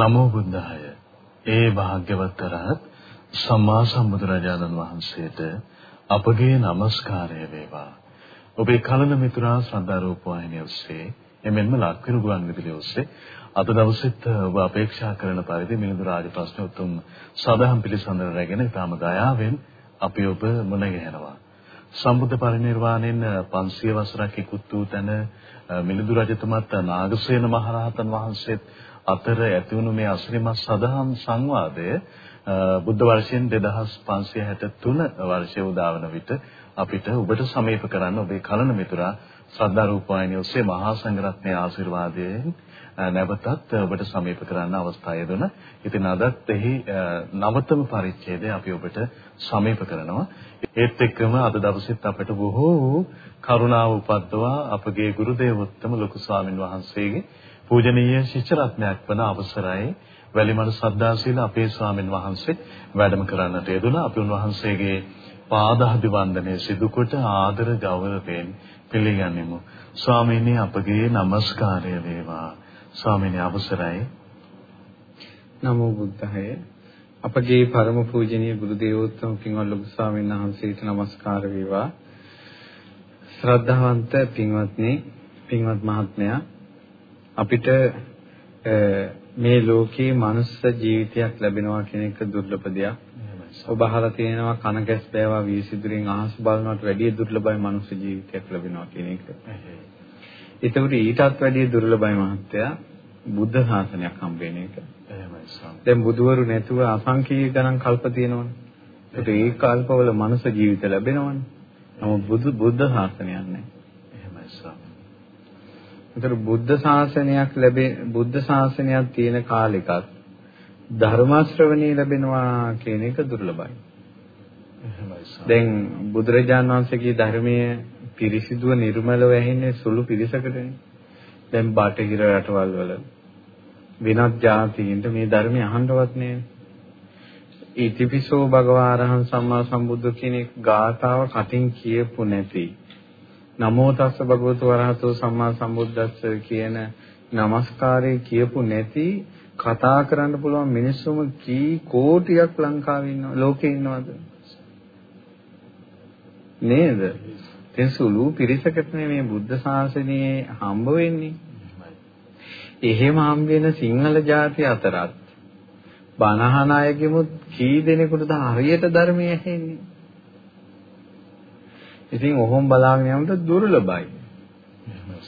නමෝ බුද්ධාය. ඒ භාග්‍යවත් කරහත් සම්මා සම්බුදුරජාණන් වහන්සේට අපගේ নমස්කාරය වේවා. ඔබේ කලන මිතුරා ශ්‍රද්ධා රූප වාහිනිය ඔස්සේ එමෙන්ම ලක්විරු ගුවන් විදුලිය ඔස්සේ අද දවසෙත් ඔබ අපේක්ෂා කරන පරිදි මිලිඳු රාජ ප්‍රශ්න උතුම් සදහම් පිළිසඳර රැගෙන තාම දයාවෙන් අපි ඔබ මුණ ගැහෙනවා. සම්බුද්ධ පරිනිර්වාණයෙන් 500 වසරක් ඉක්ුත් වූ තැන මිලිඳු රජතුමත් නාගසේන මහරහතන් වහන්සේත් අතර ඇතිවුණු මේ අසිරිමත් සදහම් සංවාදය බුද්ධ වර්ෂයෙන් 2563 වර්ෂය උදා වන විට අපිට ඔබට සමීප කරන්න ඔබේ කලන මිතුරා ශ්‍රද්ධා රූපවාහිනිය ඔස්සේ මහා සංඝරත්නයේ ආශිර්වාදයෙන් නැවතත් ඔබට සමීප කරන්න අවස්ථාව දුන. ඉතින් අදත් එහි නවතම පරිච්ඡේදය අපි ඔබට සමීප කරනවා. ඒත් එක්කම අද දවසෙත් අපට බොහෝ කරුණාව උපද්දවා අපගේ ගුරු දේවෝත්තම ලොකු ස්වාමින් වහන්සේගේ පූජනීය ශිෂ්‍ය රත්නයක් වන අවසරයි වැලිමඩ සද්දාසීල අපේ ස්වාමීන් වහන්සේ වැඩම කරන්නට යෙදුණා. අපි උන්වහන්සේගේ පාදාභි වන්දනය සිදු කොට ආදර ගෞරවයෙන් පිළිගනිමු. ස්වාමීනි අපගේ নমස්කාරය වේවා. ස්වාමීනි අවසරයි. නමෝ බුද්ධාය. අපගේ පරම පූජනීය ගුරු දේවෝත්තම පින්වත් ලොකු ස්වාමීන් වහන්සේට নমස්කාර වේවා. ශ්‍රද්ධාවන්ත පින්වත්නි, පින්වත් මහත්මයා අපිට මේ ලෝකේ මනුස්ස ජීවිතයක් ලැබෙනවා කියන එක දුර්ලභ දෙයක්. ඔබ අහලා තියෙනවා කන කැස් බෑවා වීසිදුරින් අහස බලනවට වැඩිය දුර්ලභයි මනුස්ස ජීවිතයක් ලැබෙනවා කියන එක. ඒතකොට ඊටත් වැඩිය දුර්ලභයි මහත්තයා බුද්ධ ශාසනයක් හම්බ වෙන එක. දැන් බුදවරු නැතුව අසංකීය ගණන් කල්ප තියෙනවනේ. ඒකට ඒ කල්පවල මනුස්ස ජීවිත ලැබෙනවනේ. නමුත් බුදු බුද්ධ ශාසනයක් නැහැ. ඒතර බුද්ධ ශාසනයක් ලැබෙ බුද්ධ ශාසනයක් තියෙන කාලෙකත් ධර්ම ශ්‍රවණී ලැබෙනවා කියන එක දුර්ලභයි. දැන් බුදුරජාන් වහන්සේගේ ධර්මයේ පිරිසිදුව නිර්මලව ඇහෙන්නේ සුළු පිරිසකටනේ. දැන් බටහිර රටවල් වල වෙනත් ජාතීන්ට මේ ධර්මය අහන්නවත් නෑ. ඉතිපිසෝ භගවාරහං සම්මා සම්බුද්ධ කියන ගාථාව කටින් කියපු නැති. නමෝ තස්ස භගවතු වරහතෝ සම්මා සම්බුද්දස්ස කියන নমස්කාරය කියපු නැති කතා කරන්න පුළුවන් මිනිස්සුම කී කෝටියක් ලංකාවේ ඉන්නව ලෝකේ ඉන්නවද? නේද? දැන් සුළු පිරිසකට මේ බුද්ධ ශාසනයේ හම්බ වෙන්නේ. එහෙම හම්බ වෙන සිංහල ජාතිය අතරත් බණහන අයගෙමුත් කී දෙනෙකුටද හරියට ධර්මය ඇහෙන්නේ? ඉතින් ඔහොම බලාගෙන යනකොට දුර්ලභයි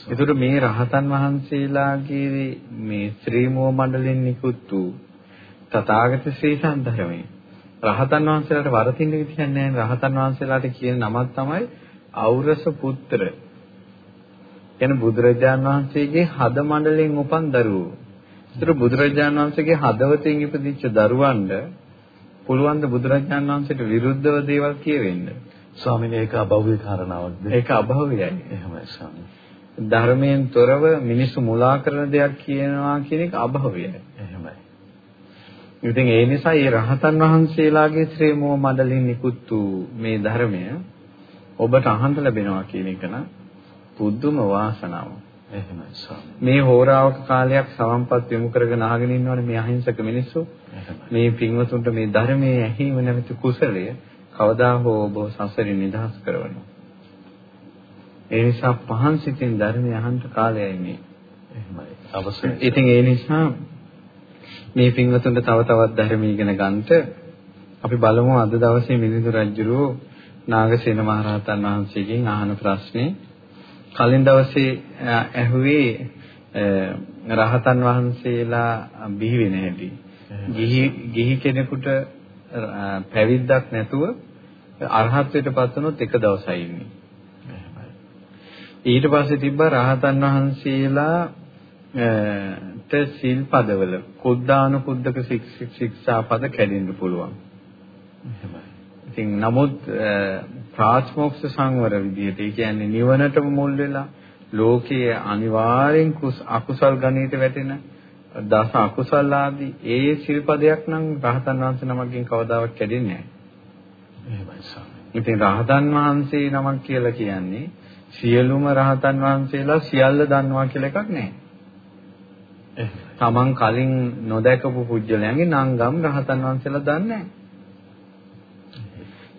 ඒතර මේ රහතන් වහන්සේලාගේ මේ ශ්‍රී මුව මණ්ඩලෙන් නිකුත් වූ තථාගත ශ්‍රී සම්ධර්මයේ රහතන් වහන්සේලාට වරතින්න විදිහක් නැහැ රහතන් වහන්සේලාට කියන නමක් තමයි අවරස පුත්‍ර. කියන බුදුරජාන් වහන්සේගේ හද මණ්ඩලෙන් උපන් දරුවෝ. ඒතර බුදුරජාන් වහන්සේගේ හදවතින් ඉපදිච්ච දරුවන්ට පුළුවන් ද බුදුරජාන් වහන්සේට විරුද්ධව දේවල් කියවෙන්න. ස්වාමීනි ඒක අභව්‍ය කාරණාවක්ද? ඒක අභව්‍යයි. එහෙමයි ස්වාමීනි. ධර්මයෙන් තොරව මිනිස්සු මුලා කරන දෙයක් කියනවා කියන එක අභව්‍යයි. එහෙමයි. ඉතින් ඒ නිසා මේ රහතන් වහන්සේලාගේ ශ්‍රේ මොහ මඩලින් නිකුත් වූ මේ ධර්මය ඔබට අහන්න ලැබෙනවා කියන එක නම් පුදුම වාසනාවක්. එහෙමයි ස්වාමී. මේ හෝරාවක කාලයක් සවම්පත් යොමු කරගෙන අහගෙන ඉන්නවනේ මේ අහිංසක මිනිස්සු. මේ පින්වතුන්ට මේ ධර්මයේ ඇහිම නැමැති කුසලය කවදා හෝ ඔබ සසරින් නිදහස් කරවනවා. ඒ නිසා පහන් සිතින් ධර්මය අහන්න කාලයයි මේ. එහෙමයි. අවශ්‍යයි. ඉතින් ඒ නිසා මේ පින්වතුන්ට තව තවත් ධර්ම ඉගෙන ගන්නට අපි බලමු අද දවසේ මිනිඳු රජුරෝ නාගසේන මහරහතන් වහන්සේගෙන් අහන ප්‍රශ්නේ කලින් දවසේ ඇහුවේ රහතන් වහන්සේලා බිහි වෙන හැටි. ගිහි ගිහි කෙනෙකුට පැවිද්දක් නැතුව අරහත්ත්වයටපත් වුණොත් එක දවසයි ඉන්නේ. ඊට පස්සේ තිබ්බා රහතන් වහන්සේලා ට සිල්පදවල කුද්දානුකුද්දක ශික්ෂාපද කැඩෙන්න පුළුවන්. එහෙමයි. ඉතින් නමුත් ප්‍රාත්මෝක්ෂ සංවර විදිහට ඒ කියන්නේ නිවනටම මුල් වෙලා ලෝකයේ අනිවාර්යෙන් අකුසල් ගණයට වැටෙන දස අකුසල් ආදී ඒ සිල්පදයක් නම් රහතන් වහන්සේ නමකින් කවදාවත් කැඩෙන්නේ නැහැ. එහෙමයි ස්වාමී. ඉතින් රහතන් වහන්සේ නමක් කියලා කියන්නේ සියලුම රහතන් වහන්සේලා සියල්ල දන්නවා කියලා එකක් නැහැ. තමන් කලින් නොදැකපු පුජ්‍යලයන්ගේ නංගම් රහතන් වහන්සේලා දන්නේ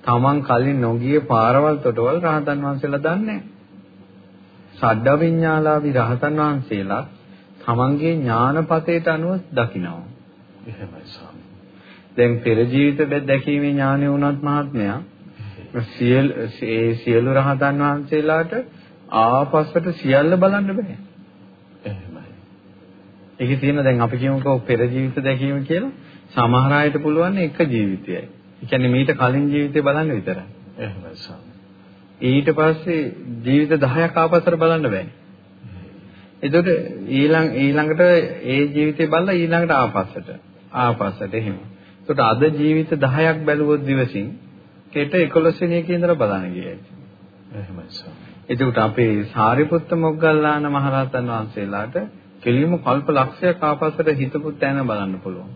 තමන් කලින් නොගිය පාරවල් තොටවල් රහතන් වහන්සේලා දන්නේ සද්ද විඤ්ඤාලාවි රහතන් වහන්සේලා තමන්ගේ ඥානපතේට අනුව දකිනවා. එහෙමයි ස්වාමී. දැන් පෙර ජීවිත දැකීමේ ඥානය වුණත් මහත්මයා සියලු ඒ සියලු රහතන් වහන්සේලාට ආපස්සට සියල්ල බලන්න බෑ. එහෙමයි. ඒකේ තියෙන දැන් අපි කියමුකෝ පෙර ජීවිත දැකීම කියලා සමහර අයට පුළුවන් එක ජීවිතයයි. ඒ කියන්නේ මීට කලින් ජීවිතේ බලන්න විතරයි. එහෙමයි ස්වාමී. ඊට පස්සේ ජීවිත 10ක් ආපස්සට බලන්න බෑ. එතකොට ඊළඟ ඊළඟට ඒ ජීවිතේ බලලා ඊළඟට ආපස්සට ආපස්සට එහෙම. එතකොට අද ජීවිත 10ක් බැලුවොත් දිවසින් කෙට 11 වෙනි එකේ ඉඳලා බලන්න ගියයි. එහෙමයි ස්වාමී. එතකොට අපේ සාරිපුත්ත මොග්ගල්ලාන මහරහතන් වහන්සේලාට කෙලින්ම කල්ප ලක්ෂයක් ආපස්සට හිතපු තැන බලන්න පුළුවන්.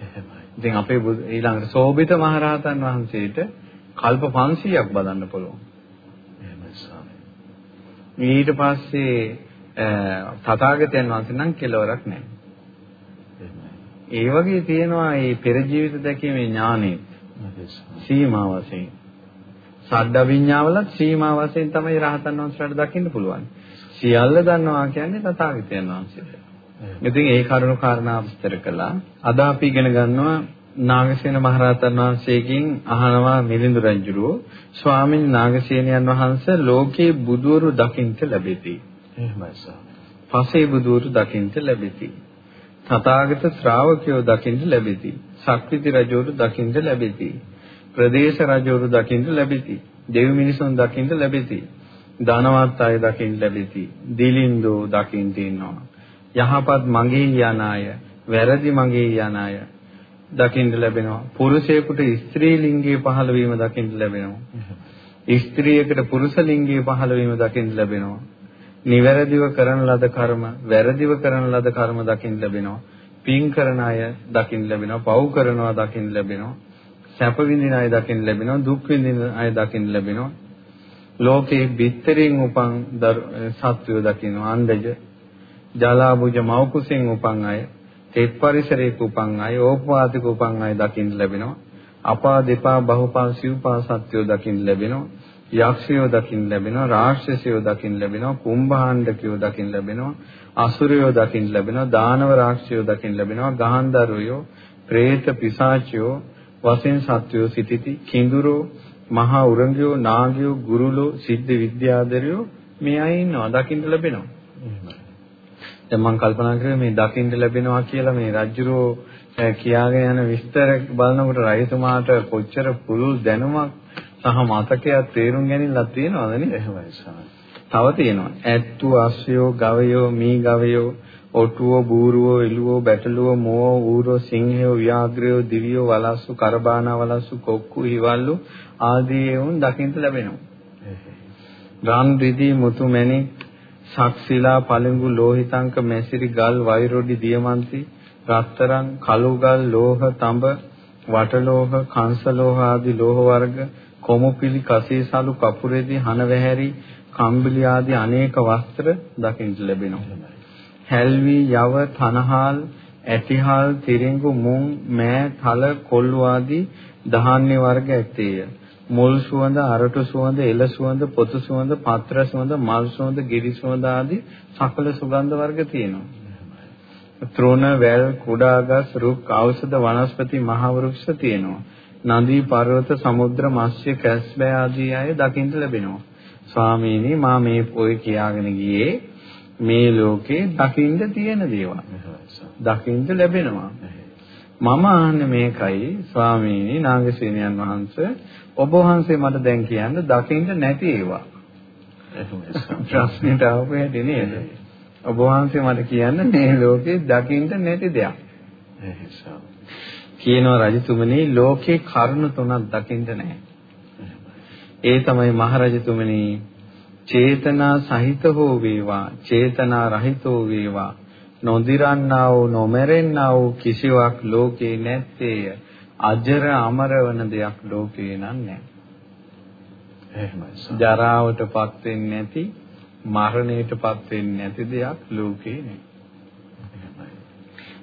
එහෙමයි. ඉතින් අපේ ඊළඟට සෝබිත මහරහතන් වහන්සේට කල්ප 500ක් බලන්න පුළුවන්. එහෙමයි ස්වාමී. ඊට පස්සේ තථාගතයන් වහන්සේ නම් කෙලවරක් නැහැ. ඒ වගේ තියෙනවා මේ පෙර ජීවිත දැකීමේ ඥානෙ සීමා වශයෙන්. සද්ද විඤ්ඤාවලත් සීමා වශයෙන් තමයි රහතන් වහන්සේලාට දකින්න පුළුවන්. සියල්ල දන්නවා කියන්නේ තථාගතයන් වහන්සේට. ඉතින් ඒ කරුණු කාරණා විස්තර කළා. අද අපි ඉගෙන ගන්නවා නාගසේන මහරහතන් වහන්සේගෙන් අහනවා මිලිඳු රජුරෝ ස්වාමීන් නාගසේනයන් වහන්සේ ලෝකේ බුදවරු දකින්ට ලැබෙති. එහෙමයි සර්. පසේ බුදවරු දකින්ට ලැබෙති. තථාගත ශ්‍රාවකයෝ දකින්ට ලැබෙති. ශක්තිති රජවරු දකින්ට ලැබෙති. ප්‍රදේශ රජවරු දකින්ට ලැබෙති. දෙවි මිනිසුන් දකින්ට ලැබෙති. ධනවත් අය දකින්ට ලැබෙති. දිලින්දෝ දකින්ට ඉන්නවා. යහපත් මගේ යන අය, වැරදි මගේ යන අය දකින්න ලැබෙනවා. පුරුෂයෙකුට ස්ත්‍රී ලිංගයේ පහළ වීම දකින්න ලැබෙනවා. ස්ත්‍රියකට පුරුෂ ලිංගයේ පහළ වීම දකින්න ලැබෙනවා. නිවැරදිව කරන ලද කර්ම, වැරදිව කරන ලද කර්ම දකින්න ලැබෙනවා. පින් කරන අය දකින්න ලැබෙනවා. පව් කරනවා දකින්න ලැබෙනවා. සැප විඳින අය දකින්න ලැබෙනවා. දුක් විඳින අය දකින්න ලැබෙනවා. ලෝකේ බිත්තරින් උපන් සත්වයෝ දකින්නවා. අන්දජ ජලාබුජ මෞකුසෙන් උපන් අය, තෙත් පරිසරයක උපන් අය, ඕපවාතික උපන් අය දකින්න ලැබෙනවා. අපා දෙපා බහුපා සිව්පා සත්වයෝ දකින්න ලැබෙනවා. යක්ෂයෝ දකින්න ලැබෙනවා රාක්ෂසයෝ දකින්න ලැබෙනවා කුම්භාණ්ඩකයෝ දකින්න ලැබෙනවා අසුරයෝ දකින්න ලැබෙනවා දානව රාක්ෂයෝ දකින්න ලැබෙනවා ගහන්දරුයෝ പ്രേත පිසාචයෝ වශයෙන් සත්වයෝ සිටිති කිඳුරෝ මහා උරංගයෝ නාගයෝ ගුරුලෝ සිද්ධ විද්‍යාදරයෝ මේ අය ඉන්නවා දකින්න ලැබෙනවා. දැන් මම කල්පනා කරේ මේ දකින්න ලැබෙනවා කියලා මේ රජුරෝ කියාගෙන යන විස්තර බලනකොට රජතුමාට කොච්චර පුළුල් දැනුමක් සහ මතකයක් තේරුම් ගැනීමක් තියෙනවද නේද? එහෙමයි සාරා. තව තියෙනවා. ඇත්තු අස්සයෝ ගවයෝ මී ගවයෝ ඔටුවෝ බූරුවෝ එළුවෝ බැටළුවෝ මෝව ඌරෝ සිංහයෝ ව්‍යාග්‍රයෝ දිවියෝ වලස්සු කරබානා වලස්සු කොක්කු හිවල්ලු ආදී වුන් දකින්ට ලැබෙනවා. රන් රිදී මුතු මැණික් සක්සිලා පළඟු ලෝහිතංක මැසිරි ගල් වෛරොඩි දියමන්ති රත්තරන් කළුගල් ලෝහ තඹ වටලෝහ කංශලෝහ ආදී ලෝහ වර්ග කොමුපිලි කසීසලු කපුරේදී හනවැහැරි කම්බිලි ආදී අනේක වස්ත්‍ර දකින්න ලැබෙනවා. හැල්වි යව තනහල් ඇටිහල් තිරිඟු මුං මෑ තල කොල්ලු ආදී ධාන්‍ය වර්ග ඇත්තේය. මුල් සුවඳ අරටු සුවඳ එල සුවඳ පොතු සුවඳ පත්‍ර සුවඳ මල් සුවඳ ගිරි සුවඳ ආදී සකල සුගන්ධ වර්ග තියෙනවා. ත්‍රෝණ වැල් කුඩා ගස් රුක් ඖෂධ වනස්පති මහ වෘක්ෂ තියෙනවා. නදී පර්වත සමුද්‍ර මත්ස්‍ය කැස්බෑ ආදී අය දකින්න ලැබෙනවා. ස්වාමීනි මා මේ ඔය කියාගෙන ගියේ මේ ලෝකේ දකින්න තියෙන දේවල්. දකින්න ලැබෙනවා. මම අහන්නේ මේකයි ස්වාමීනි නාගසේනයන් වහන්සේ ඔබ වහන්සේ මට දැන් කියන්න දකින්න නැති ඒවා. ප්‍රශ්නෙට ආපු හැටි නේද? ඔබ වහන්සේ මට කියන්න මේ ලෝකේ දකින්න නැති දෙයක්. කියනවා රජතුමනි ලෝකේ කරුණ තුනක් දකින්න නැහැ. ඒ තමයි මහරජතුමනි චේතනා සහිත හෝ වේවා චේතනා රහිතෝ වේවා. නොදිරන්නා වූ නොමරෙන්නා වූ කිසිවක් ලෝකේ නැත්තේය. අජර අමර වන දෙයක් ලෝකේ නන්නේ එහෙමයි. ජරාවටපත් වෙන්නේ නැති මරණයටපත් වෙන්නේ නැති දෙයක් ලෝකේ නෑ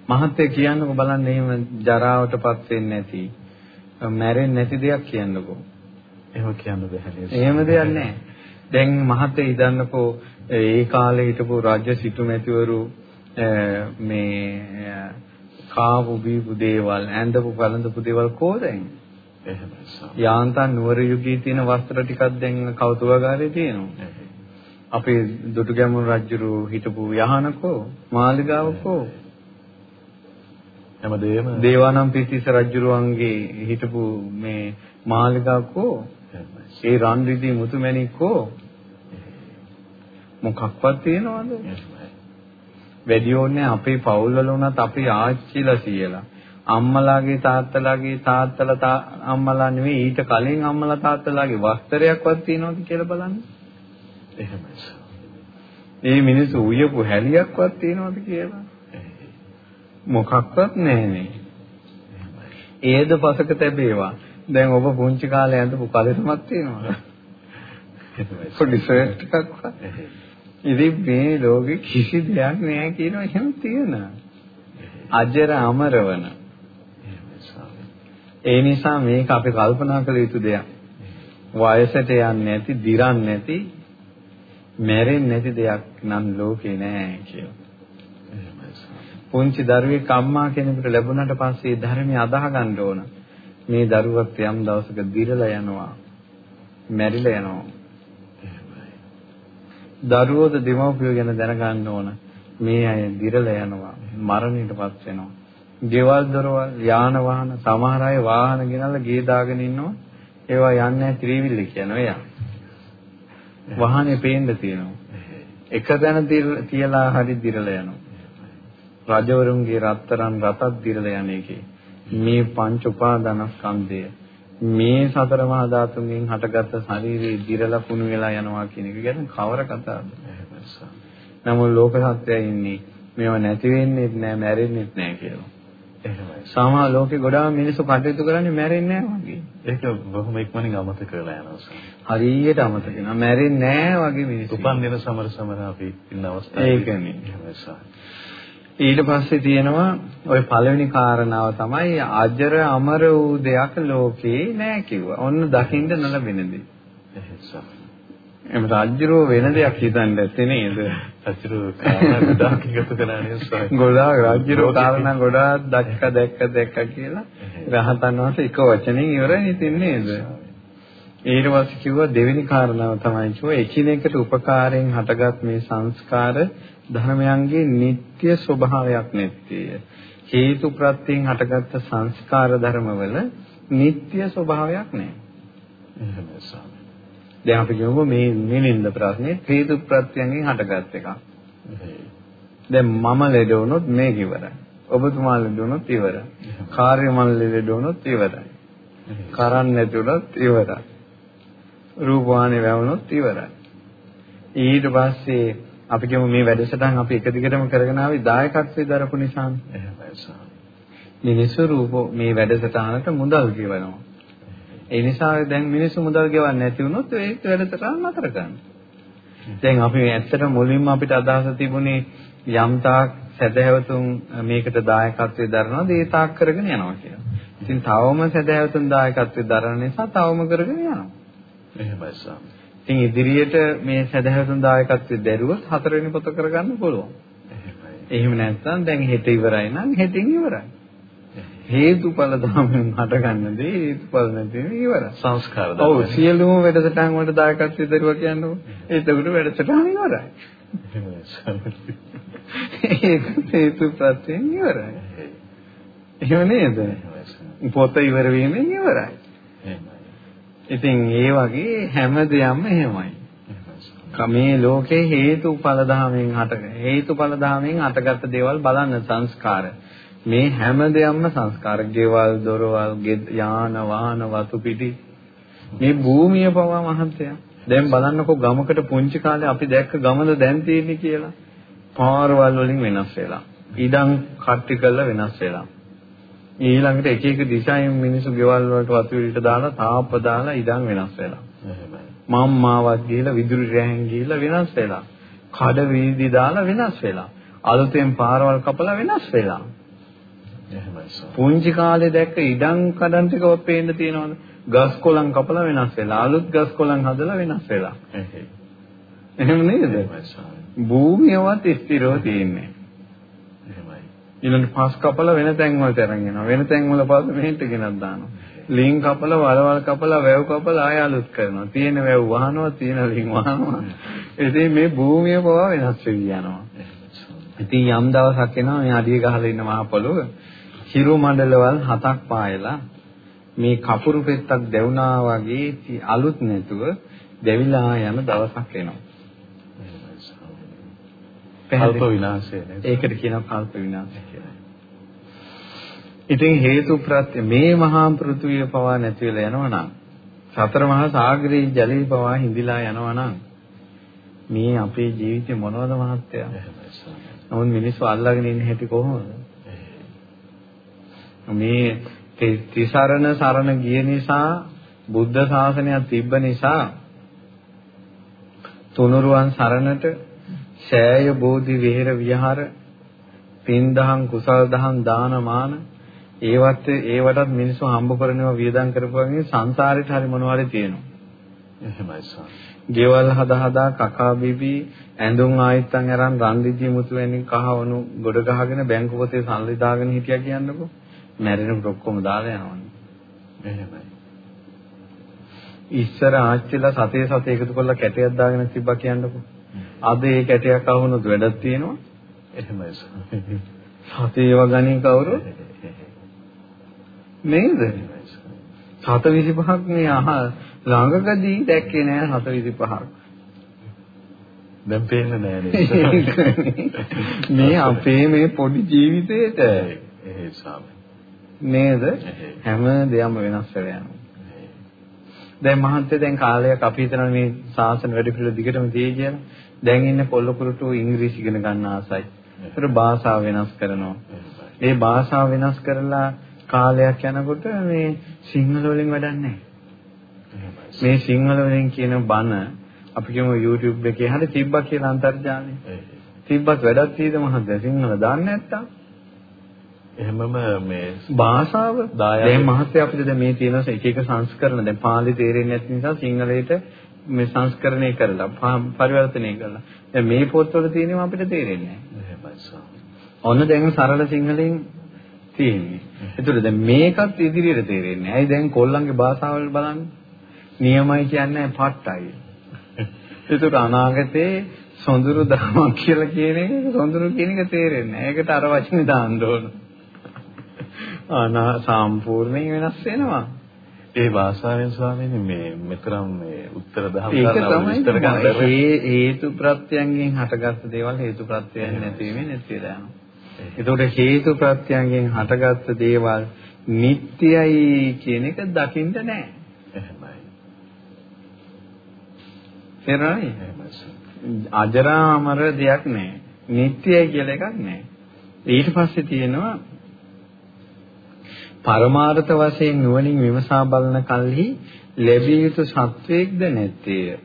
මහත්ය කියන්නකෝ බලන්න එහෙම ජරාවටපත් වෙන්නේ නැති මැරෙන්නේ නැති දෙයක් කියන්නකෝ. එහෙම කියන්න බැහැ? එහෙම දෙයක් නැහැ. දැන් මහත්ය හිතන්නකෝ ඒ කාලේ හිටපු රාජ්‍ය සිටු මැතිවරු මේ කාපු බීපු දේවල් ඇඳපු පළඳපු දේවල් කොහෙද? එහෙමයි. යාන්තම් නුවර යුගයේ තියෙන වස්ත්‍ර ටිකක් දැන් කෞතුකාගාරයේ තියෙනවා. අපේ දුටුගැමුණු රජුරු හිටපු යහනකෝ මාලිගාවකෝ හැමදේම දේවානම් පිටිස රජුරුවන්ගේ හිටපු මේ මාලිගාවකෝ ඒ රන් රිදී මුතුමැණික්කෝ මොකක්වත් තියනවද? වැඩි ඕනේ අපේ පවුල්වල උනත් අපේ ආච්චිලා සීයලා අම්මලාගේ තාත්තලාගේ තාත්තලා අම්මලා නෙවෙයි ඊට කලින් අම්මලා තාත්තලාගේ වස්ත්‍රයක්වත් තියනවද කියලා බලන්න. එහෙමයි. මේ මිනිස්සු උයපු හැලියක්වත් තියනවද කියලා? මොකක්වත් නැහැනේ. ඒද පසක තැබේවා. දැන් ඔබ පුංචි කාලේ ඇඳපු කලෙසමක් තියෙනවද? පොඩි ෂර්ට් එකක් ඉතින් මේ ලෝකෙ කිසි දෙයක් නෑ කියනවා එහෙම තියෙනවා. අජර අමරවන. ඒ නිසා මේක අපි කල්පනා කළ යුතු දෙයක්. වයසට යන්නේ නැති, දිරන්නේ නැති, මැරෙන්නේ නැති දෙයක් නම් ලෝකේ නෑ කියලා. පුංචි දරුවෙක් අම්මා කෙනෙකුට ලැබුණාට පස්සේ ධර්මය අදාහ ගන්න ඕන. මේ දරුවත් යම් දවසක දිරලා යනවා. මැරිලා යනවා. දරුවෝද දෙමව්පියෝ ගැන දැනගන්න ඕන. මේ අය දිරලා යනවා. මරණයටපත් වෙනවා. ගෙවල් දොරවල් යාන වාහන සමහර අය වාහන ගෙනල්ලා ගේ දාගෙන ඉන්නවා. ඒවා යන්නේ නැහැ ත්‍රිවිල් කියනවා එයා. වාහනේ පේන්න තියෙනවා. එක තැන තියලා හරි දිරලා යනවා. රජවරුන්ගේ රත්තරන් රතක් දිරලා යන එකේ මේ පංච උපාදානස්කන්ධය මේ සතර මහා ධාතුන්ගෙන් හටගත්ත ශරීරයේ දිරලා කුණු වෙලා යනවා කියන එක ගැන කවර කතාවද? නමුත් ලෝක සත්‍යය ඉන්නේ මේව නැති වෙන්නේ නැහැ මැරෙන්නේ නැහැ කියලා. එහෙමයි. සමහර ලෝකේ ගොඩාක් මිනිස්සු කටයුතු කරන්නේ මැරෙන්නේ නැහැ වගේ. ඒක බොහොම ඉක්මනින් අමතක කරලා යනවා. හරියට අමතක වෙනවා. මැරෙන්නේ නැහැ වගේ මිනිස්සු. උපන් දින සමර සමර අපි ඉන්න අවස්ථාවේ. ඒකනේ. එහෙමයි. ඊට පස්සේ තියෙනවා ওই පළවෙනි කාරණාව තමයි අජර අමර වූ දෙයක් ලෝකේ නෑ කිව්වා. ඔන්න දකින්න නොලබෙන දේ. එහම රාජ්‍යරෝ වෙන දෙයක් හිතන්න ඇත්තේ නේද? රාජ්‍යරෝ කාරණා ගොඩාක් එකතු කරන්නේ සෝයි. ගොඩාක් රාජ්‍යරෝ කාරණා ගොඩාක් දැක්ක දැක්ක දැක්ක කියලා රහතන් වහන්සේ එක වචනෙන් ඉවරයි ඉතින් නේද? ඊට පස්සේ කිව්වා දෙවෙනි කාරණාව තමයි කිව්වා එකිනෙකට උපකාරයෙන් හටගත් මේ සංස්කාර ධර්මයන්ගේ නিত্য ස්වභාවයක් නැත්තේය. හේතු ප්‍රත්‍යයෙන් හටගත් සංස්කාර ධර්මවල නিত্য ස්වභාවයක් නැහැ. එහෙමයි ස්වාමී. දැන් අපි කියමු මේ නිලින්ද ප්‍රශ්නේ හේතු ප්‍රත්‍යයෙන් හටගත් එකක්. දැන් මම ලෙඩ වුණොත් මේක ඉවරයි. ඔබතුමා ලෙඩ වුණොත් ඉවරයි. කාර්ය මම ලෙඩ වුණොත් ඉවරයි. කරන් නැතුණොත් ඉවරයි. රූපවානේ වැවුණොත් ඉවරයි. ඊට පස්සේ අපි කියමු මේ වැඩසටහන් අපි එක දිගටම කරගෙන ආවේ දායකත්වයේ දරපු. එහෙමයි මිනිස්සු රූප මේ වැඩසටහනට මුදල් ගෙවනවා. ඒ නිසා දැන් මිනිස්සු මුදල් ගෙවන්නේ නැති වුණොත් ඒ වැඩසටහන නතර කරනවා. දැන් අපි ඇත්තට මුලින්ම අපිට අදහස තිබුණේ යම් තාක් සදහැවතුන් මේකට දායකත්වයේ දරනවා ඒ තාක් කරගෙන යනවා කියලා. ඉතින් තවම සදහැවතුන් දායකත්වයේ දරන නිසා තවම කරගෙන යනවා. එහෙමයි සාමි. ඉතින් ඉදිරියට මේ සදහැවතුන් දායකත්වයේ දැරුවොත් හතරවෙනි පොත කරගන්න පුළුවන්. එහෙම නැත්නම් දැන් හෙට ඉවරයි නම් හෙටින් ඉවරයි. හේතුඵල ධර්මයෙන් හටගන්න දේ හේතුඵල නැති ඉවරයි. සංස්කාර ධර්ම. ඔව් සියලුම වැඩසටහන් වලට දායකත්වයේ දරුවා කියන්නකො. ඒතකොට වැඩසටහන ඉවරයි. ඒක හේතුප්‍රත්‍යයෙන් ඉවරයි. එහෙම නේද? පොත ඉවර වීමෙන් ඉවරයි. ඉතින් ඒ වගේ හැම දෙයක්ම එහෙමයි. මේ ලෝකේ හේතුඵල ධාමයෙන් හට හේතුඵල ධාමයෙන් හටගත්ත දේවල් බලන්න සංස්කාර. මේ හැම දෙයක්ම සංස්කාර. ගෙවල්, දොරවල්, යාන, වාහන, වතු පිටි. මේ භූමිය පවා මහත්ය. දැන් බලන්නකෝ ගමකට පුංචි කාලේ අපි දැක්ක ගමද දැන් තියෙන්නේ කියලා. පාරවල් වලින් වෙනස් වෙලා. ඉඩම් කට්ටි කරලා වෙනස් වෙලා. ඊළඟට එක එක දිශාවෙන් මිනිස්සු ගෙවල් වලට වතු විලිට දාලා තාප්ප දාලා ඉඩම් වෙනස් වෙලා. එහෙමයි. මම්මාවත් ගිහිලා විදුලි රැහෙන් ගිහිලා වෙනස් වෙලා. කඩ වීදි දාලා වෙනස් වෙලා. අලුතෙන් පාරවල් කපලා වෙනස් වෙලා. පුංචි කාලේ දැක්ක ඉඩම් කඩම් ටික පේන්න තියෙනවද? ගස් කොළන් කපලා වෙනස් වෙලා, අලුත් ගස් කොළන් හදලා වෙනස් වෙලා. එහෙම නේද? භූමියවත් ස්ථිරව තියෙන්නේ. එහෙමයි. ඊළඟ පස් කපලා වෙන තැන් වලට අරන් යනවා. වෙන තැන් වල පස් මෙහෙට ගෙනත් දානවා. ලින් කපලා වලවල් කපලා වැව් කපලා ආය අලුත් කරනවා. තියෙන වැව් වහනවා, තියෙන ලින් වහනවා. ඉතින් මේ භූමිය පවා වෙනස් වෙවි යනවා. ඉතින් යම් දවසක් එනවා මේ අඩිය ගහලා ඉන්න මහ පොළොව හිරු මණ්ඩලවල් හතක් පායලා මේ කපුරු පෙත්තක් දැවුනා වගේ අලුත් නැතුව දැවිලා යන දවසක් එනවා. කල්ප විනාශය නේද? ඒකට කියනවා කල්ප විනාශය කියලා. ඉතින් හේතු ප්‍රත්‍ය මේ මහා පෘථුවිය පවා නැති වෙලා යනවා නම් සතර මහා සාගරයේ ජලයේ පවා හිඳිලා යනවා නම් මේ අපේ ජීවිතේ මොනවද මහත්තයා? නමුත් මිනිස්සු අල්ලගෙන ඉන්න හැටි කොහොමද? මේ තිසරණ සරණ ගිය නිසා බුද්ධ ශාසනයක් තිබ්බ නිසා තුනුරුවන් සරණට සෑය බෝධි විහෙර විහාර පින්දහම් කුසල් දහම් දාන මාන ඒවත් ඒවටත් මිනිස්සු හම්බ කරනවා වියදම් කරපුවාගේ සංසාරෙට හරි මොනවාරි තියෙනවා. එහෙමයි සර්. ගෙවල් හදා හදා කකා බිබි ඇඳුම් ආයිත්තන් අරන් රන් රිජි මුතු වෙනින් කහවණු ගොඩ ගහගෙන බැංකු පොතේ සල්ලි දාගෙන හිටියා කියන්නකෝ. මැරෙනකොට ඔක්කොම දාලා යනවනේ. එහෙමයි. ඉස්සර ආච්චිලා සතේ සතේ එකතු කරලා කැටයක් දාගෙන තිබ්බා කියන්නකෝ. අද ඒ කැටයක් අහුනොත් වැඩක් තියෙනවා. එහෙමයි සර්. සතේ ඒවා ගණන් කවුරු? නේද? සත 25ක් මේ අහ ළඟකදී දැක්කේ නෑ සත 25ක්. දැන් පේන්නේ නෑ? මේ අපේ මේ පොඩි ජීවිතේට ස්වාමී. නේද? හැම දෙයක්ම වෙනස් වෙලා යනවා. දැන් මහත්තයා දැන් කාලයක් අපි හිතනවා මේ සාසන වැඩ පිළිවෙල දිගටම කියලා. දැන් ඉන්න කොල්ලකුරුටු ඉංග්‍රීසි ඉගෙන ගන්න ආසයි. ඒතර භාෂාව වෙනස් කරනවා. ඒ භාෂාව වෙනස් කරලා කාලයක් යනකොට මේ සිංහල වලින් වැඩක් නැහැ. මේ සිංහල වලින් කියන බණ අපි කියමු YouTube එකේ හරි තිබ්බා කියලා අන්තර්ජාලේ. තිබ්බත් වැඩක් තියෙද මහත්තයා සිංහල දාන්නේ නැත්තම්? එහෙමම මේ භාෂාව දැන් මහත්තයා අපිට දැන් මේ තියෙන එක එක සංස්කරණ දැන් පාලි තේරෙන්නේ නැති නිසා සිංහලයට මේ සංස්කරණය කරලා පරිවර්තනය කරලා දැන් මේ පොත්වල තියෙනවා අපිට තේරෙන්නේ නැහැ. ඔන්න දැන් සරල සිංහලෙන් තියෙන්නේ. ඒතකොට දැන් මේකත් ඉදිරියට තේරෙන්නේ. ඇයි දැන් කොල්ලන්ගේ භාෂාවල් බලන්න? නියමයි කියන්නේ පට්ටයි. ඒතකොට අනාගතේ සොඳුරු දහමක් කියලා කියන එක සොඳුරු කියන එක තේරෙන්නේ නැහැ. ඒකට අර වචනේ දාන්න ඕන. අනා සම්පූර්ණයෙන් වෙනස් වෙනවා. ඒ භාෂාවෙන් ස්වාමීනි මේ මෙතරම් මේ උත්තර දහම් කරනවා විස්තර කරන්න ඒ හේතු ප්‍රත්‍යයෙන් හටගත්ත දේවල් හේතු ප්‍රත්‍යයෙන් නැතිවීමෙන් නැතිලා යනවා. එතකොට හේතු ප්‍රත්‍යයෙන් හටගත්ත දේවල් නිට්ටයයි කියන එක දකින්න නැහැ. එහෙමයි. එහෙමයි. අජරාමර දෙයක් නැහැ. නිට්ටයයි කියලා එකක් නැහැ. ඊට පස්සේ තියෙනවා පරමාර්ථ වශයෙන් නුවණින් විමසා බලන කල්හි ලැබිය යුතු සත්වයක්ද නැත්තේය.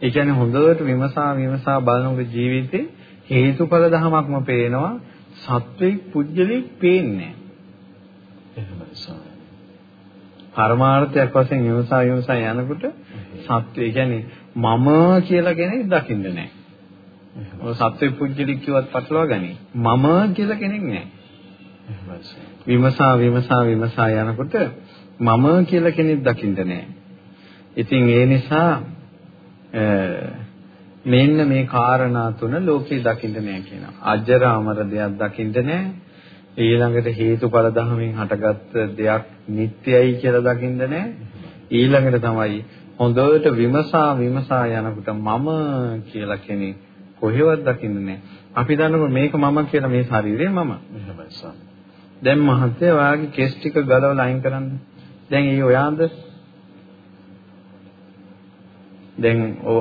ඒ කියන්නේ හොඳට විමසා විමසා බලනකොට ජීවිතේ හේතුඵල ධමයක්ම පේනවා සත්වෙක් පුජ්‍යලෙක් පේන්නේ පරමාර්ථයක් වශයෙන් විමසා විමසා යනකොට සත්වය කියන්නේ මම කියලා කෙනෙක් දකින්න නැහැ. ඔය සත්වෙක් පුජ්‍යලෙක් කිව්වත් පටලවා ගනි. මම කියලා කෙනෙක් නැහැ. විමසා විමසා විමසා යනකොට මම කියලා කෙනෙක් දකින්න නැහැ. ඉතින් ඒ නිසා මෙන්න මේ කාරණා තුන ලෝකේ දකින්න නැහැ කියනවා. අජර අමර දෙයක් දකින්න නැහැ. ඊළඟට හේතුඵල ධමයෙන් හටගත්ත දෙයක් නිට්ටයයි කියලා දකින්න නැහැ. ඊළඟට තමයි හොඳට විමසා විමසා යනකොට මම කියලා කෙනෙක් කොහෙවත් දකින්න නැහැ. අපි දන්නකොට මේක මම කියලා මේ ශරීරය මම. දැන් මහත්තයා ඔයාගේ කෙස් ටික ගලවලා අයින් කරන්න. දැන් ඒ ඔයාද? දැන්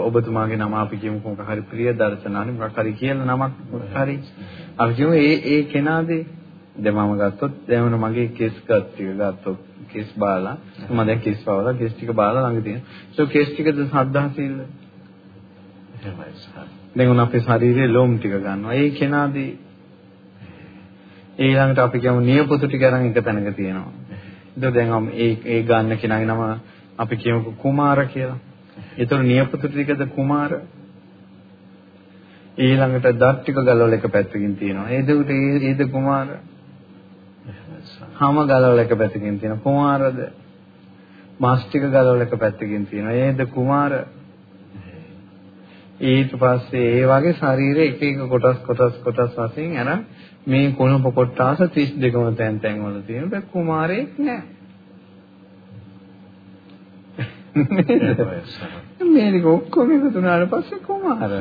ඔබතුමාගේ නම අපි කියමු මොකක් හරි ප්‍රිය දර්ශනානි මොකක් හරි කියන නමක් මොකක් හරි. අපි කියමු ඒ ඒ කෙනාදී දැන් මම ගත්තොත් දැන් මගේ කෙස් ටික ගත්තොත් කෙස් බාලා මම දැන් කෙස් බාලා කෙස් ටික බාලා ළඟ තියෙන. ඒක කෙස් ටිකද සද්ධා සීල. එහෙමයි සර්. දැන් උන අපේ ශරීරයේ ලෝම් ටික ගන්නවා. ඒ කෙනාදී ඊළඟට අපි කියමු නියපොතු ටික අරන් එක තැනක තියෙනවා. ඒක දැන් ඒ ඒ ගන්න කෙනාගේ නම අපි කියමුකෝ කුමාර කියලා. ඒතර නියපොතු ටිකද කුමාර. ඊළඟට දත් ටික ගලවල එක පැත්තකින් තියෙනවා. ඒ දෙකට ඒද කුමාර. හැම ගලවල එක පැත්තකින් තියෙනවා. කුමාරද? මාස් ටික ගලවල එක පැත්තකින් තියෙනවා. ඒද කුමාර. ඊට පස්සේ ඒ වගේ ශරීරයේ එක එක කොටස් කොටස් කොටස් වශයෙන් අර මේ කුණප කොටාස 32ම තැන් තැන් වල තියෙන බෑ කුමාරයෙක් නෑ. මේක ඔක්කොම වුණාට පස්සේ කුමාර.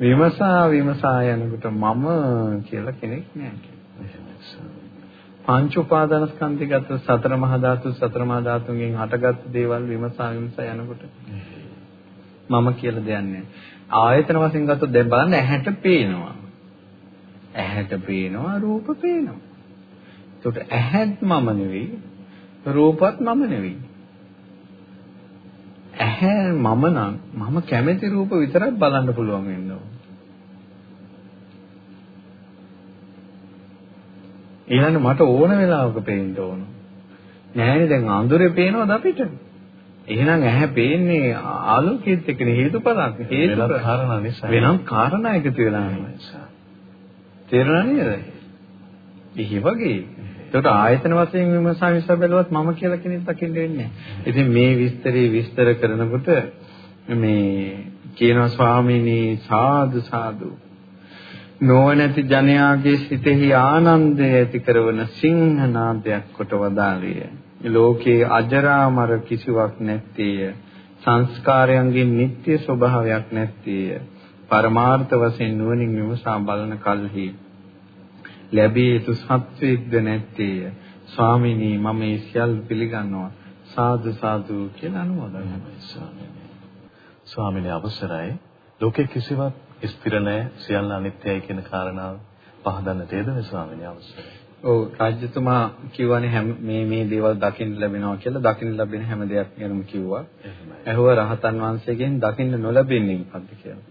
විමසා විමසා යනකොට මම කියලා කෙනෙක් නෑ. පංච උපාදානස්කන්ධය ගත්ත සතර මහා ධාතු සතර මහා ධාතුන්ගෙන් හටගත් දේවල් විමසා විමසා යනකොට මම කියලා දෙයක් නෑ. ආයතන වශයෙන් ගත්තොත් දැන් බලන්න ඇහැට පේනවා. ඇහැට පේනවා රූප පේනවා. එතකොට ඇහත් මම නෙවෙයි රූපත් මම නෙවෙයි. ඇහැ මම නම් මම කැමති රූප විතරක් බලන්න පුළුවන් වෙනවා. ඊළඟ මට ඕන වෙලාවක පේන්න ඕන. නෑනේ දැන් අඳුරේ පේනවද අපිට? එහෙනම් ඇහැ පේන්නේ ආලෝකයේත් එක්කනේ හේතුඵලක්. හේතු වෙනත් කාරණා නිසා. වෙනත් කාරණා එකතු වෙලා නිසා. තේරුණා නේද? එහි වගේ. ඒකට ආයතන වශයෙන් විමසා විමසා බැලුවත් මම කියලා කෙනෙක් දකින්න වෙන්නේ. ඉතින් මේ විස්තරේ විස්තර කරනකොට මේ කියනවා ස්වාමීනි සාදු සාදු නොනැති ජනයාගේ සිතෙහි ආනන්දය ඇති කරන සිංහනාදයක් කොට වදාළේ. ලෝකේ අජරාමර කිසිවක් නැත්තේය. සංස්කාරයන්ගේ නිට්ටය ස්වභාවයක් නැත්තේය. පරමාර්ථ වශයෙන් නුවණින් විමසා බලන කල්හි ලැබී යුතු සත්වෙක්ද නැත්තේය. ස්වාමීනි මම මේ සියල්ල පිළිගන්නවා. සාදු සාදු කියලා අනුමೋದන් ස්වාමීනි අවසරයි. ලෝකේ කිසිවක් ස්ථිර නැහැ සියල්ල අනිත්‍යයි කියන කාරණාව පහදන්න තේද මේ ස්වාමීනි අවසරයි. ඔව් රාජ්‍යතුමා කියවනේ හැම මේ මේ දේවල් දකින්න ලැබෙනවා කියලා දකින්න ලැබෙන හැම දෙයක් ගැනම කිව්වා. ඇහුව රහතන් වහන්සේගෙන් දකින්න නොලැබෙන්නේ මොකද්ද කියලා.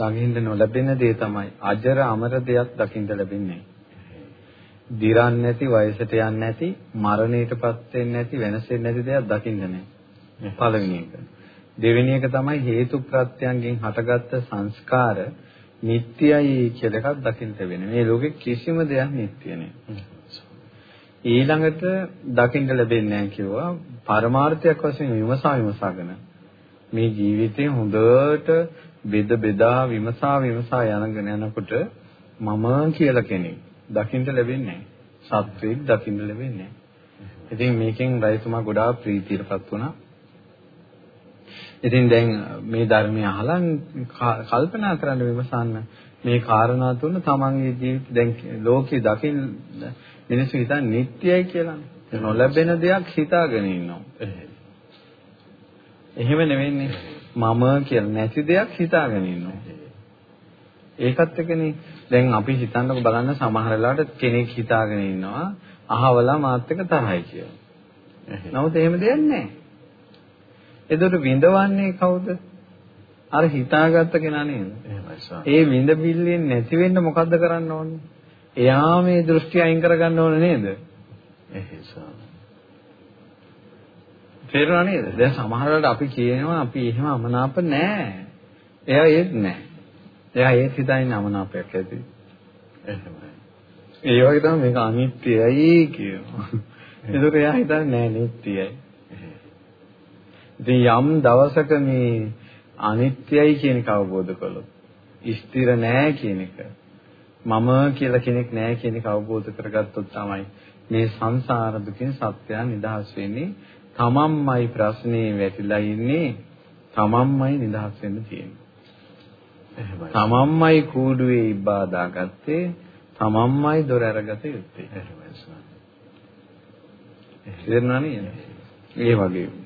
දකින්න නොලැබෙන දේ තමයි අජර අමර දෙයක් දකින්න ලැබෙන්නේ. දිරන්නේ නැති වයසට යන්නේ නැති මරණයටපත් වෙන්නේ නැති වෙනසෙන්නේ නැති දෙයක් දකින්න නැහැ. පළවෙනි එක. දෙවෙනි එක තමයි හේතු ප්‍රත්‍යයන්ගෙන් හටගත්ත සංස්කාර නිට්ටයයි කියලා එකක් දකින්න වෙන්නේ. මේ ලෝකෙ කිසිම දෙයක් නිට්ටය නෑ. ඊළඟට දකින්න ලැබෙන්නේ නැහැ කිව්වා පරමාර්ථයක් වශයෙන් විමසා විමසාගෙන මේ ජීවිතේ හොඳට බෙද බෙදා විමසා විමසා යනගෙන යනකොට මම කියලා කෙනෙක් දකින්න ලැබෙන්නේ නැහැ. සත්වෙක් දකින්න ලැබෙන්නේ නැහැ. ඉතින් මේකෙන් රයිතුමා ගොඩාක් ප්‍රීතියටපත් වුණා. ඉතින් දැන් මේ ධර්මය අහලා කල්පනා කරන්න විමසන්න මේ කාරණා තුන තමන්ගේ ජීවිත දැන් ලෝකේ දකින්න මිනිස්සු හිතන්නේ නිට්ටයයි කියලා. නොලැබෙන දෙයක් හිතාගෙන ඉන්නවා. එහෙම නෙවෙන්නේ. මම කියලා නැති දෙයක් හිතාගෙන ඉන්නවා. ඒකත් එකනේ දැන් අපි හිතන්නකො බලන්න සමහර වෙලාවට කෙනෙක් හිතාගෙන ඉන්නවා අහවලා මාත් එක්ක තරහයි කියලා. නමුත් එහෙම දෙයක් නැහැ. එතකොට විඳවන්නේ කවුද? අර හිතාගත්ත කෙනා නේද? ඒ විඳ බිල්ලෙන් නැති වෙන්න මොකද්ද කරන්න ඕනේ? එයා මේ දෘෂ්ටි අයින් කරගන්න ඕනේ නේද? එහෙසම. තේරුණා නේද? දැන් සමහර වෙලාවට අපි කියනවා අපි එහෙම අමනාප නැහැ. එයා ඒත් නැහැ. එයා ඒත් හිතන්නේ අමනාපයක් ඇති. එහෙමයි. ඒ වගේ තමයි මේක අනිත්‍යයි කියනවා. ඒකට එයා හිතන්නේ නෑ නිට්ටයයි. ඉතින් යම් දවසක මේ අනිත්‍යයි කියන එක අවබෝධ කළොත් ස්ථිර නෑ කියන එක මම කියලා කෙනෙක් නෑ කියන එක අවබෝධ කරගත්තොත් තමයි මේ සංසාර දුකින් සත්‍යය නිදහස් වෙන්නේ. තමන්මයි ප්‍රශ්නේ වැටිලා ඉන්නේ තමන්මයි නිදහස් වෙන්න තියෙන්නේ. තමන්මයි කූඩුවේ ඉබ්බා ගත්තේ තමන්මයි දොර අරගත යුත්තේ. එහෙමයි නේද? ඒ වගේ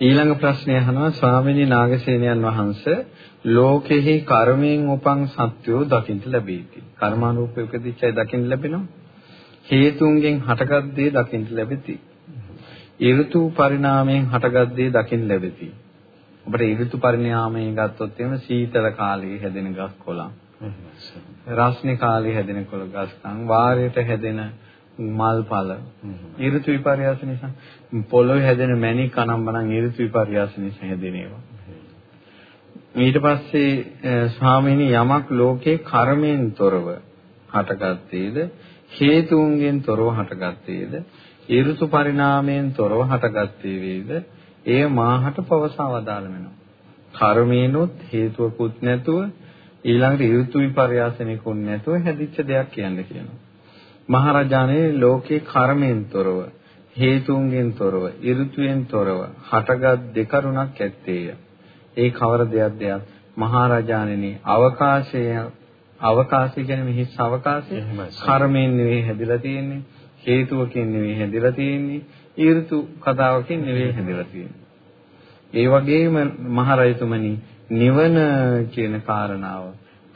ඊළඟ ප්‍රශ්නය අහනවා ස්වාමීනි නාගසේනයන් වහන්සේ ලෝකෙහි කර්මයෙන් උපන් සත්‍යෝ දකින්න ලැබෙති. කර්මානුරූප උපදිච්චයි දකින්න ලැබෙනවා. හේතුන්ගෙන් හටගත් දේ දකින්න ලැබෙති. ඍතු පරිණාමයෙන් හටගත් දේ දකින්න ලැබෙති. අපිට ඍතු පරිණාමයෙන් ගත්තොත් එහෙම සීතල කාලයේ හැදෙන ගස් කොළන්. රස්නේ කාලේ හැදෙන කොළ ගස්කම් වාරයට හැදෙන මල්පල ඍතු විපර්යාස නිසා පොළොවේ හැදෙන මැණික් අනම්බනම් ඍතු විපර්යාස නිසා හැදෙන ඒවා. ඊට පස්සේ ස්වාමීනි යමක් ලෝකේ කර්මයෙන් තොරව හටගත්තේද හේතුන්ගෙන් තොරව හටගත්තේද ඍතු පරිණාමයෙන් තොරව හටගත්තේ වේද එය මාහට පවසවදාල වෙනවා. කර්මේනොත් හේතුවකුත් නැතුව ඊළඟට ඍතු විපර්යාසනිකුත් නැතුව හැදිච්ච දෙයක් කියන්න කියනවා. මහරජාණන් ලෝකේ කර්මයෙන් තොරව හේතුන්ගෙන් තොරව ඍතුයෙන් තොරව හටගත් දෙකරුණක් ඇත්තේය. ඒ කවර දෙයක්ද යත් මහරජාණෙනි අවකාශය අවකාශය කියන්නේ මෙහිස් අවකාශය කර්මයෙන් නෙවෙයි හැදිලා තියෙන්නේ හේතුවකින් නෙවෙයි හැදිලා තියෙන්නේ ඍතු කතාවකින් නෙවෙයි හැදිලා තියෙන්නේ. ඒ වගේම මහරජතුමනි නිවන කියන කාරණාව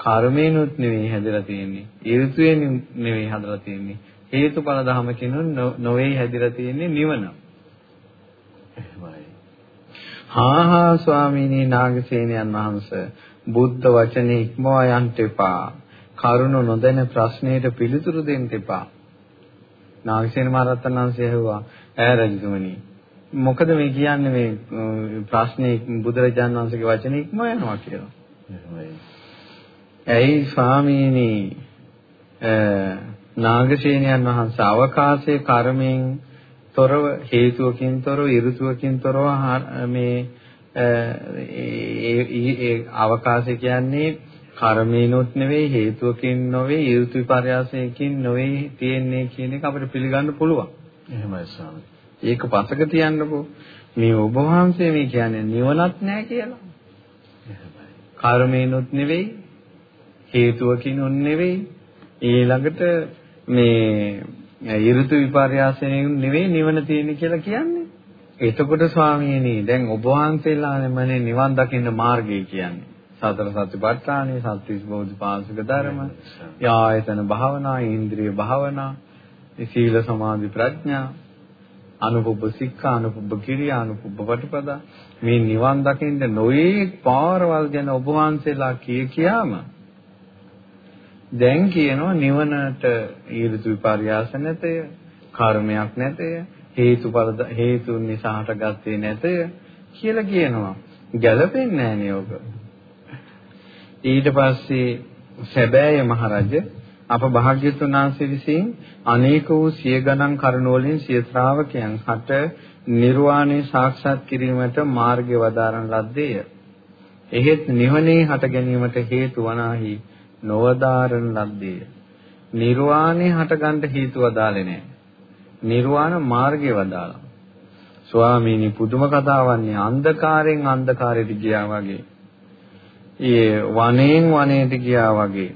කර්මේනුත් නෙවෙයි හැදලා තියෙන්නේ. ඍතුයෙන් නෙවෙයි හදලා තියෙන්නේ. හේතුඵල ධමකින් නොවේ හැදිලා තියෙන්නේ නිවන. එහෙමයි. හා හා ස්වාමීනි නාගසේනයන් වහන්සේ බුද්ධ වචනේ ඉක්මවා යන්න එපා. කරුණ නොදැන ප්‍රශ්නෙට පිළිතුරු දෙන්න එපා. නාගසේන මහරහතන් වහන්සේ ඇහුවා ඈ රජතුමනි මොකද මේ කියන්නේ මේ ප්‍රශ්නේ බුදුරජාණන් වහන්සේගේ වචනේ ඉක්ම යනවා කියලා. ඇයි ස්වාමීනි නාගසේනයන් වහන්සේ අවකාශයේ කර්මයෙන් තොරව හේතුවකින් තොරව ඍතුවකින් තොරව මේ ඒ අවකාශය කියන්නේ කර්මේනොත් නෙවෙයි හේතුවකින් නොවේ ඍතු විපර්යාසයකින් නොවේ තියෙන්නේ කියන එක අපිට පිළිගන්න පුළුවන්. එහෙමයි ස්වාමී. ඒක පසක තියන්නකෝ. මේ ඔබ වහන්සේ මේ කියන්නේ නිවනක් නැහැ කියලා. කර්මේනොත් නෙවෙයි හේතුවකින් උන් නෙවෙයි ඊළඟට මේ ඍතු විපර්යාසයෙන් නෙවෙයි නිවන තියෙන්නේ කියලා කියන්නේ. එතකොට ස්වාමීනි දැන් ඔබ වහන්සේලානේ නිවන් දකින්න මාර්ගය කියන්නේ. සතර සතිපට්ඨානෙ සත්‍විස් බෝධිපාශික ධර්ම යායතන භාවනා ඉන්ද්‍රිය භාවනා සීල සමාධි ප්‍රඥා අනුපුබ්බ සික්ඛා අනුපුබ්බ කිරියා අනුපුබ්බ පටිපදා මේ නිවන් දකින්න නොයේ පාරවල් ගැන ඔබ වහන්සේලා කිය කියාම දැන් කියනවා නිවනට ඊර්තු විපර්යාස නැතය කර්මයක් නැතය හේතුඵල හේතුන් නිසා හටගත්තේ නැතය කියලා කියනවා ගැළපෙන්නේ නැහැ නේ ඔබ ඊට පස්සේ සැබෑය මහරජ අප භාග්‍යතුන් වහන්සේ විසින් අනේක වූ සිය ගණන් කරුණ වලින් සිය ශ්‍රාවකයන් හට නිර්වාණය සාක්ෂාත් කිරීමට මාර්ගය වදාරන ලද්දේය. එහෙත් නිවනේ හට ගැනීමට හේතු වනාහි නොවදාරන ලද්දේය. නිර්වාණය හටගන්න හේතු වදාලේ නැහැ. නිර්වාණ මාර්ගය වදාලා. ස්වාමීනි පුදුම කතාවන්නේ අන්ධකාරයෙන් අන්ධකාරයට ගියා වගේ. ඒ වනයෙන් වනයට ගියා වගේ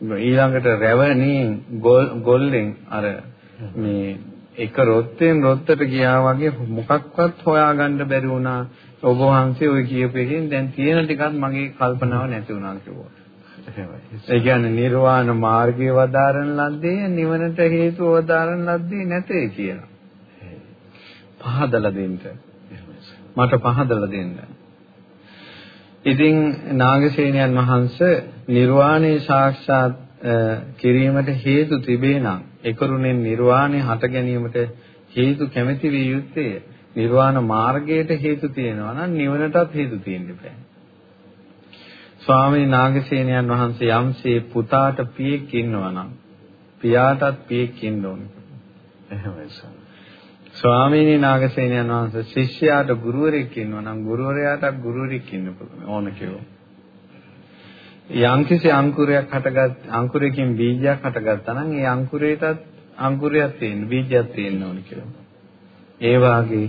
ඊළඟට රැවණින් ගොල්ලෙන් අර මේ එක රොත්තෙන් රොත්තට ගියා වගේ මොකක්වත් හොයාගන්න බැරි වුණා ඔබ වහන්සේ ওই කියපු එකෙන් දැන් තියෙන ටිකත් මගේ කල්පනාව නැති වුණා කිව්වා. ඒ කියන්නේ නිර්වාණ මාර්ගයේ වදාරන ලද්දේ නිවනට හේතු වදාරන ලද්දේ නැතේ කියලා. පහදලා දෙන්න. මට පහදලා දෙන්න. ඉතින් නාගසේනයන් වහන්සේ නිර්වාණය සාක්ෂාත් කිරීමට හේතු තිබේ නම් එකරුණෙන් නිර්වාණය හට ගැනීමට හේතු කැමැති විය යුත්තේ නිර්වාණ මාර්ගයට හේතු තියෙනවා නම් නිවනටත් හේතු තියෙන්න බෑ. ස්වාමී නාගසේනයන් වහන්සේ යම්සේ පුතාට පියෙක් ඉන්නවා නම් පියාටත් පියෙක් ඉන්න ඕනේ. එහෙමයි සර්. ස්වාමීනි නාගසේනයන් වහන්සේ ශිෂ්‍යයාට ගුරුවරයෙක් ඉන්නවා නම් ගුරුවරයාටත් ගුරුවරයෙක් ඉන්න ඕන කිව්වා. යම්කිසි අංකුරයක් හටගත් අංකුරයකින් බීජයක් හටගත්තා නම් ඒ අංකුරයටත් අංකුරයක් තියෙන්න බීජයක් තියෙන්න ඕන කියලා. ඒ වාගේ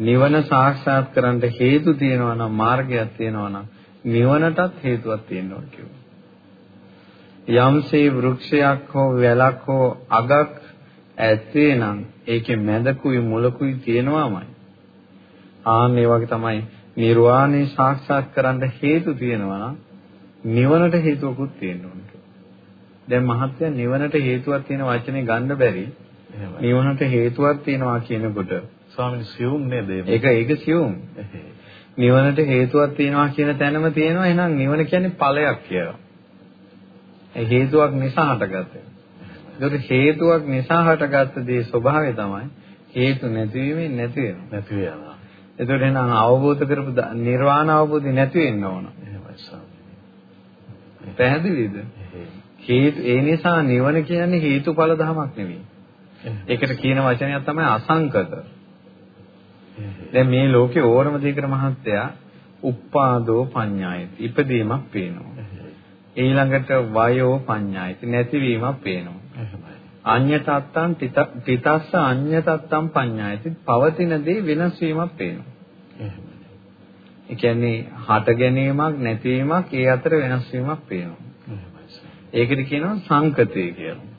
නිවන සාක්ෂාත් කරන්න හේතු තියෙනවා නම් මාර්ගයක් තියෙනවා නම් නිවනටත් හේතුවක් ඕන කිව්වා. යම්සේ වෘක්ෂයක් හෝ වැලක් හෝ අගක් ඇත්තේ නම් ඒකේ මැදකුයි මුලකුයි තියෙනවාමයි. ආන් ඒ වගේ තමයි නිර්වාණය සාක්ෂාත් කරන්න හේතු තියෙනවා නිවනට හේතුවකුත් තියෙන්න ඕනේ. දැන් මහත්ය නිවනට හේතුවක් තියෙන වචනේ ගන්න බැරි. නිවනට හේතුවක් තියෙනවා කියනකොට ස්වාමීන් සියුම් නේද ඒක ඒක සියුම්. නිවනට හේතුවක් තියෙනවා කියන තැනම තියෙනවා එහෙනම් නිවන කියන්නේ ඵලයක් කියලා. හේතුවක් නිසා හටගත්තේ. ඒකට හේතුවක් නිසා හටගත්ත දේ ස්වභාවය තමයි හේතු නැතිවීමෙන් නැති වෙනවා. නැති වෙනවා. ඒකට එහෙනම් අවබෝධ කරපු නිර්වාණ අවබෝධය නැති වෙන්න ඕන. එහෙමයි. පැහැදිලිද? හේතු ඒ නිසා නිවන කියන්නේ හේතුඵල ධමයක් නෙවෙයි. ඒකට කියන වචනයක් තමයි අසංකත. දැන් මේ ලෝකේ ඕනම දෙයකට මහත්තයා උප්පාදෝ පඤ්ඤායති. ඉපදීමක් පේනවා. ඊළඟට වයෝ පඤ්ඤායති. නැතිවීමක් පේනවා. අඤ්‍ය තත්තං තිතස්ස අඤ්‍ය තත්තං පඤ්ඤායති. පවතින දේ වෙනස් වීමක් පේනවා. ඒ කියන්නේ හට ගැනීමක් නැතිවීමක් ඒ අතර වෙනස් වීමක් පේනවා. ඒකට කියනවා සංකතය කියලා.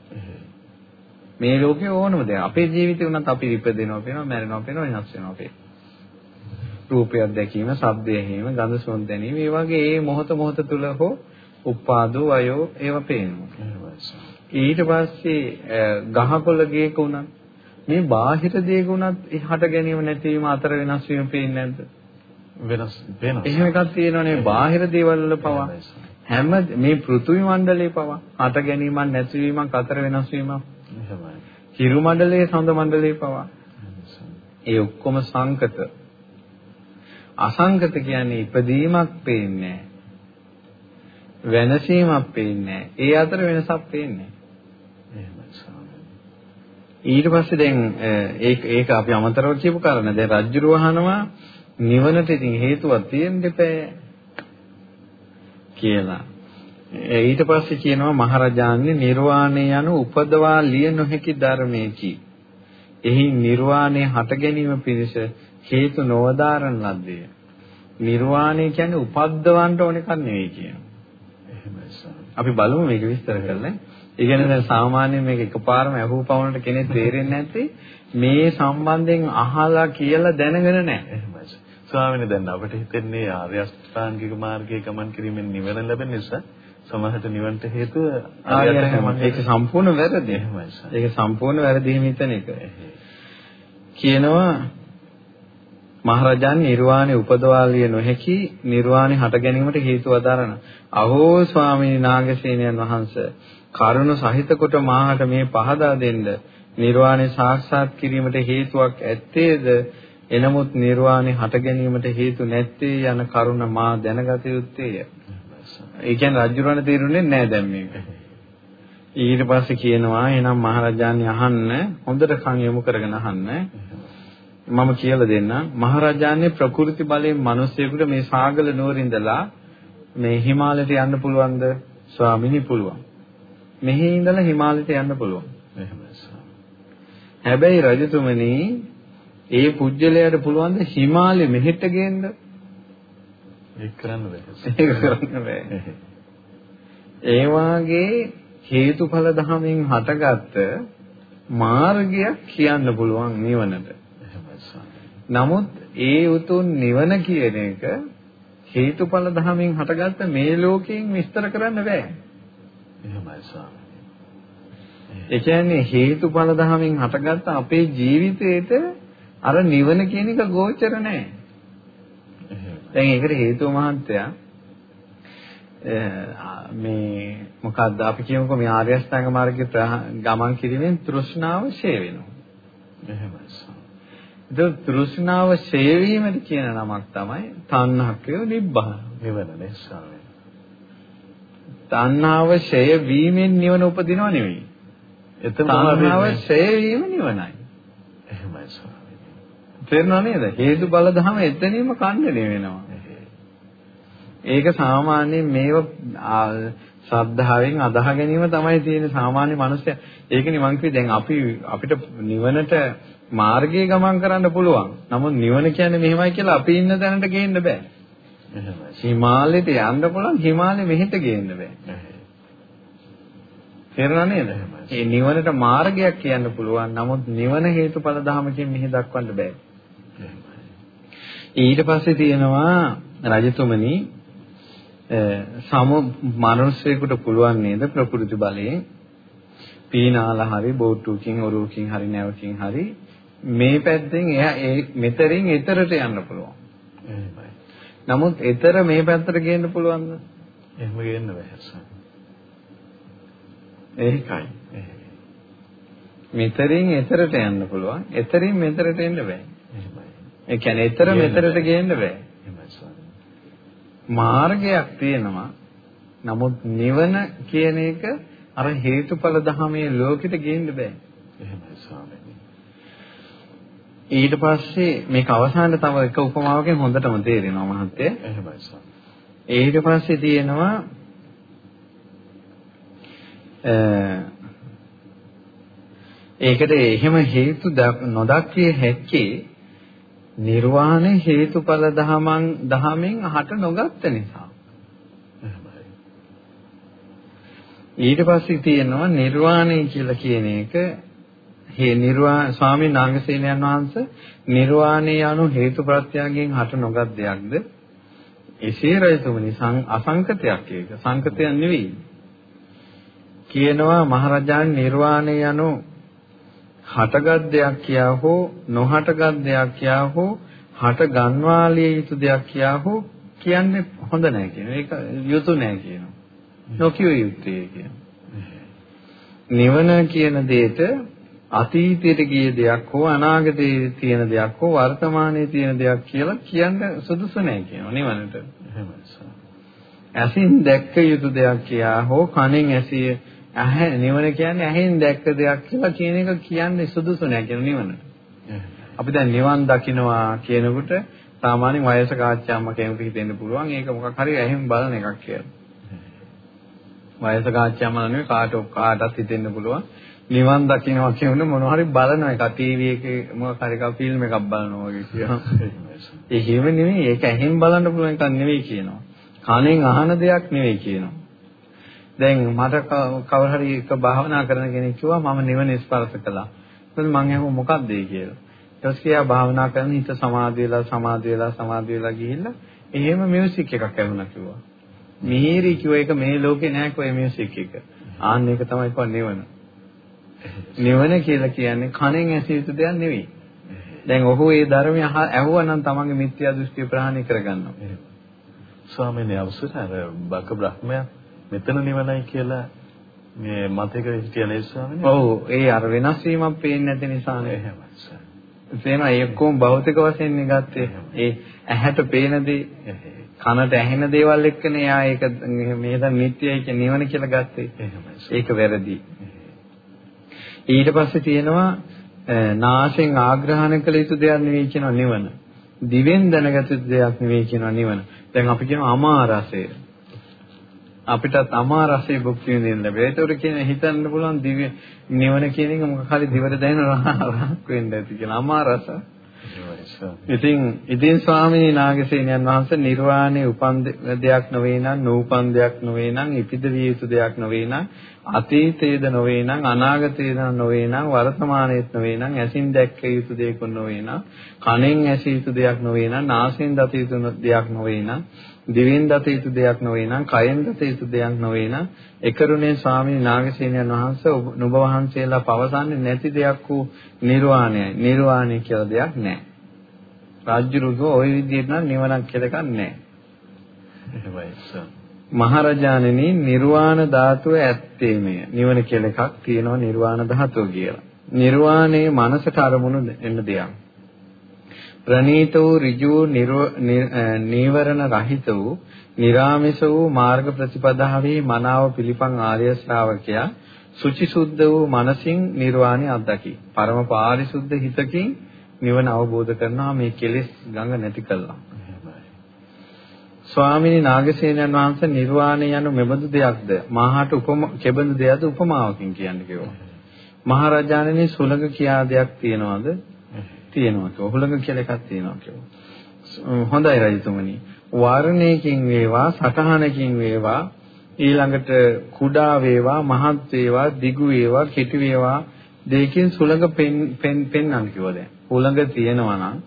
මේ ලෝකේ ඕනම දෙයක්. අපේ ජීවිතේ උනත් අපි ඉපදෙනවා පේනවා, මැරෙනවා පේනවා, වෙනස් වෙනවා පේනවා. රූපයක් දැකීම, ශබ්දය ඇහිීම, ගඳ සුවඳ දැනීම, මේ වගේ මේ මොහොත මොහොත තුල හෝ උපාදෝ අයෝ ඒවා පේනවා. ඊට පස්සේ ගහකොළ ගේක උනත් මේ බාහිර දේක උනත් හට ගැනීම නැතිවීම අතර වෙනස් වීම පේන්නේ නැද්ද? වෙනස් වෙනවා. එහෙම එකක් තියෙනවනේ බාහිර දේවල් වල පවා හැම මේ පෘථිවි මණ්ඩලයේ පවා හට ගැනීමක් නැතිවීමක් අතර වෙනස් වීමක් හිරු මණ්ඩලයේ සඳ මණ්ඩලයේ පවා. ඒ ඔක්කොම සංකත. අසංකත කියන්නේ ඉපදීමක් පේන්නේ වෙනසීමක් පේන්නේ ඒ අතර වෙනසක් පේන්නේ ඊට පස්සේ දැන් ඒක ඒක අපි අමතරව කියපු කාරණා. දැන් රජ්ජුර වහනවා නිවනට ඉතින් හේතුවක් තියෙන්න දෙපෑ කියලා ඊට පස්සේ කියනවා මහරජාණන් නිර්වාණය යනු උපදවා ලිය නොහැකි ධර්මයකි. එහි නිර්වාණය හට ගැනීම පිණිස හේතු නොවදාරන ලද්දේ. නිර්වාණය කියන්නේ උපද්දවන්න ඕන එකක් නෙවෙයි කියනවා. අපි බලමු මේක විස්තර කරලා. ඒ කියන්නේ දැන් සාමාන්‍යයෙන් මේක එකපාරම අහුව පවුනට කෙනෙක් තේරෙන්නේ නැති මේ සම්බන්ධයෙන් අහලා කියලා දැනගෙන නැහැ. එහෙමයි. ස්වාමීනි දැන් අපිට හිතෙන්නේ ආර්ය අෂ්ටාංගික මාර්ගයේ ගමන් කිරීමෙන් නිවන ලැබෙන නිසා සමහරට නිවන්ට හේතුව ඒක සම්පූර්ණ වැරදි. ඒක සම්පූර්ණ වැරදි හිමිතන එක. කියනවා මහරජාන් නිර්වාණය උපදවාලිය නොහැකි නිර්වාණය හට ගැනීමට හේතු අදාරන. අහෝ ස්වාමීන් නාගසේනයන් වහන්සේ කරුණ සහිත කොට මාහට මේ පහදා දෙන්න නිර්වාණය සාක්ෂාත් කිරීමට හේතුවක් ඇත්තේද එනමුත් නිර්වාණය හට ගැනීමට හේතු නැත්තේ යන කරුණ මා දැනගත යුත්තේය. ඒ කියන්නේ රජුරණ තේරුන්නේ නැහැ දැන් මේක. ඊට පස්සේ කියනවා එහෙනම් මහරජාණන් අහන්න හොඳට කන් යොමු කරගෙන අහන්න. මම කියලා දෙන්නම් මහරජාණන් ප්‍රකෘති බලයෙන් මිනිස්සෙකුට මේ සාගල නුවරින්දලා මේ හිමාලයට යන්න පුළුවන්ද? ස්වාමිනී පුළුවන්. මෙහි ඉඳලා හිමාලයට යන්න පුළුවන්. හැබැයි රජතුමනි ඒ පුජ්‍යලයට පුළුවන් ද හිමාලය මෙහෙට ගේන්න? ඒක කරන්න බෑ. ඒක කරන්න බෑ. ඒ වාගේ හේතුඵල ධමයෙන් හටගත්ත මාර්ගයක් කියන්න පුළුවන් නිවනට. නමුත් ඒ උතුම් නිවන කියන එක හේතුඵල ධමයෙන් හටගත්ත මේ ලෝකයෙන් විස්තර කරන්න බෑ. එහෙමයි ස්වාමී. ඒ කියන්නේ හේතුඵල ධමයෙන් හටගත්ත අපේ ජීවිතේට අර නිවන කියන එක ගෝචර නැහැ. දැන් ඒකට හේතුව මහන්තයා මේ මොකක්ද අපි කියමුකෝ මේ ආර්ය අෂ්ටාංග මාර්ගයේ ගමන් කිරීමෙන් තෘෂ්ණාව ෂේ වෙනවා. එහෙමයි. ඒක තෘෂ්ණාව ෂේ වීමද කියන නමක් තමයි තණ්හක්කය නිබ්බාන. නිවන නේ තණ්හාව ෂය වීමෙන් නිවන උපදිනව නෙවෙයි. එතන තණ්හාව ෂය වීම නිවනයි. එහෙමයි ස්වාමී. තේරෙනව නේද? හේතු බල ධම එතනින්ම ඛණ්ඩණය වෙනවා. ඒක සාමාන්‍යයෙන් මේව ශ්‍රද්ධාවෙන් අදාහ ගැනීම තමයි තියෙන සාමාන්‍ය මනුස්සය. ඒකනේ මං කිව්වේ දැන් අපි අපිට නිවනට මාර්ගයේ ගමන් කරන්න පුළුවන්. නමුත් නිවන කියන්නේ මෙහෙමයි කියලා අපි ඉන්න තැනට ගේන්න බෑ. එහෙමයි. හිමාලයට යන්න පුළුවන් හිමාලෙ මෙහෙට ගේන්න බෑ. තේරුණා නේද? ඒ නිවනට මාර්ගයක් කියන්න පුළුවන්. නමුත් නිවන හේතුඵල ධමකින් මෙහි දක්වන්න බෑ. ඊට පස්සේ තියෙනවා රජතුමනි සම මනුස්සයෙකුට පුළුවන් නේද ප්‍රകൃති බලයෙන් පීනාලා හරි බෝට්ටුකින් ඔරුවකින් හරි නැවකින් හරි මේ පැත්තෙන් එයා ඒ මෙතරින් එතරට යන්න පුළුවන්. එහෙමයි. නමුත් එතර මේ පැත්තට ගේන්න පුළුවන්ද? එහෙම ගේන්න බැහැ. ඒකයි. මෙතරින් එතරට යන්න පුළුවන්. එතරින් මෙතරට එන්න බෑ. ඒ කියන්නේ එතර මෙතරට ගේන්න බෑ. මාර්ගයක් තියෙනවා. නමුත් නිවන කියන එක අර හේතුඵල ධමයේ ලෝකෙට ගේන්න බෑ. එහෙමයි ස්වාමීනි. ඊට පස්සේ මේක අවසානයේ තව එක උපමාවකින් හොඳටම තේරෙනවා මහත්තයා. එහෙමයි ස්වාමීනි. ඊට පස්සේ තියෙනවා ඒකට එහෙම හේතු නොදක්ිය හැක්කේ නිර්වාණ හේතුඵල දහමන් දහමෙන් අහට නොගත්ත නිසා. ඊට පස්සේ තියෙනවා නිර්වාණය කියලා කියන එක හේ නිර්වාණ ස්වාමීන් වහන්සේනයන් වහන්සේ නිර්වාණය anu හේතු ප්‍රත්‍යයෙන් හට නොගත් දෙයක්ද? එසේ රජතුමනි අසංකතයක් ඒක. සංකතයක් නෙවෙයි. කියනවා මහරජාන් නිර්වාණය anu හටගත් දෙයක් කියා හෝ නොහටගත් දෙයක් කියා හෝ හට ගන්වාලිය යුතු දෙයක් කියා හෝ කියන්නේ හොඳ නැහැ කියනවා. ඒක යුතු නැහැ කියනවා. නොකිය යුත්තේ කියනවා. නිවන කියන දෙයට අතීතයට ගිය දෙයක් හෝ අනාගතයේ තියෙන දෙයක් හෝ වර්තමානයේ තියෙන දෙයක් කියලා කියන්න සුදුසු නැහැ කියනවා නිවනට. ඇසින් දැක්ක යුතු දෙයක් කියා හෝ කනෙන් ඇසිය ඇහැ නිවන කියන්නේ ඇහෙන් දැක්ක දෙයක් කියලා කියන එක කියන්නේ සුදුසු නෑ කියන නිවන. අපි දැන් නිවන් දකින්නවා කියනකොට සාමාන්‍යයෙන් වයසක ආච්චාම්ම කෙනෙකුට හිතෙන්න පුළුවන් ඒක මොකක් හරි ඇහෙන් බලන එකක් කියලා. වයසක ආච්චාම්ම නෙවෙයි කාට කාටත් හිතෙන්න පුළුවන් නිවන් දකින්නවා කියනොත් මොනවා හරි බලන එක ටීවී එකේ මොකක් හරි එකක් ෆිල්ම් එකක් බලනවා වගේ කියනවා. ඒ හිම නෙවෙයි ඒක ඇහෙන් බලන්න පුළුවන් එකක් නෙවෙයි කියනවා. කනෙන් අහන දෙයක් නෙවෙයි කියනවා. දැන් මට කවුරු හරි එක භාවනා කරන කෙනෙක් කිව්වා මම නිවන ස්පර්ශ කළා. එතකොට මම අහුව මොකක්ද ඒ කියලා. ඊට පස්සේ එයා භාවනා කරන හිත සමාධිය වෙලා සමාධිය වෙලා සමාධිය වෙලා ගිහිල්ලා එහෙම මියුසික් එකක් ඇහුණා කිව්වා. මිහිරි කිව්ව එක මේ ලෝකේ නෑ කොයි මියුසික් එක. ආන්න එක තමයි කො නිවන. නිවන කියලා කියන්නේ කණෙන් ඇසිය යුතු දෙයක් නෙවෙයි. දැන් ඔහු ඒ ධර්මය ඇහුවා නම් තමන්ගේ මිත්‍යා දෘෂ්ටිය ප්‍රහාණය කරගන්නවා. ස්වාමීන් වහන්සේ අර බක බ්‍රහ්මයා මෙතන නිවනයි කියලා මේ මතක හිටිය නේද ස්වාමීනි? ඔව් ඒ අර වෙනස් වීමක් පේන්නේ නැති නිසානේ. එහෙමයි. තේනවා ඒ ඔක්කොම භෞතික වශයෙන් ගත්තේ. ඒ ඇහැට පේන දේ කනට ඇහෙන දේවල් එක්කනේ යා ඒක මේ දැන් නිට්ටයයි කියන නිවන කියලා ගත්තේ. ඒක වැරදි. ඊට පස්සේ තියෙනවා නාසයෙන් ආග්‍රහණය කළ යුතු දෙයක් නෙවෙයි කියනවා නිවන. දිවෙන් දැනගත යුතු දෙයක් නෙවෙයි කියනවා නිවන. දැන් අපි කියනවා අමාරසය. අපිටත් අමා රසයේ භුක්ති විඳින්න ලැබෙයි. ඒතකොට කියන හිතන්න පුළුවන් දිව්‍ය නිවන කියන එක මොකක් හරි දිවට දැනෙන රහක් වෙන්න ඇති කියලා. අමා රස. ඉතින් ඉතින් ස්වාමීන් නාගසේනයන් වහන්සේ නිර්වාණය උපන් දෙයක් නොවේ නම් නූපන් දෙයක් නොවේ නම් ඉපිද විය යුතු දෙයක් නොවේ නම් අතීතයේද නොවේ නම් අනාගතයේද නොවේ නම් වර්තමානයේත් නොවේ නම් ඇසින් දැක්ක යුතු දෙයක් නොවේ නම් කනෙන් ඇසිය යුතු දෙයක් නොවේ නම් නාසයෙන් දත යුතු දෙයක් නොවේ නම් දිවෙන් දත යුතු දෙයක් නොවේ නම් කයෙන් දත යුතු දෙයක් නොවේ නම් එකරුණේ ස්වාමීන් නාගසේනයන් වහන්සේ ඔබ වහන්සේලා පවසන්නේ නැති දෙයක් වූ නිර්වාණයයි නිර්වාණය කියලා දෙයක් නැහැ. රාජ්‍යරුගෝ ওই විදිහට නම් නිවනක් කියලා එකක් නැහැ. එහෙමයි මහරජාණෙනි නිර්වාණ ධාතුව ඇත්තේමය. නිවන කියලා එකක් තියෙනවා නිර්වාණ ධාතුව කියලා. නිර්වාණයේ මනසට අරමුණු එන්න දෙයක්. ප්‍රණීත වූ ඍජු නීවරණ රහිත වූ निराමිස වූ මාර්ග ප්‍රතිපදාවේ මනාව පිළිපන් ආර්ය ශ්‍රාවකයා සුචිසුද්ධ වූ මනසින් නිර්වාණය අත්දකි. පරම පාරිශුද්ධ හිතකින් නිවන අවබෝධ කරනවා මේ කෙලෙස් ගඟ නැති කළා. ස්වාමිනී නාගසේනයන් වහන්සේ නිර්වාණය යනු මෙබඳු දෙයක්ද? මාහට උපම කෙබඳු දෙයක්ද උපමාවකින් කියන්නේ කිව්වා. මහරජාණනි සුලඟ කියා දෙයක් තියනවාද? තියෙනවා කිව්වා. හුලඟ කියලා එකක් තියෙනවා කිව්වා. හොඳයි රජතුමනි. වර්ණයකින් වේවා, සටහනකින් වේවා, ඊළඟට කුඩා වේවා, මහත් වේවා, දිගු වේවා, කෙටි වේවා දෙකකින් සුලඟ පෙන් පෙන් පෙන්වන්න කිව්වා දැන්. හුලඟ තියෙනවා නම්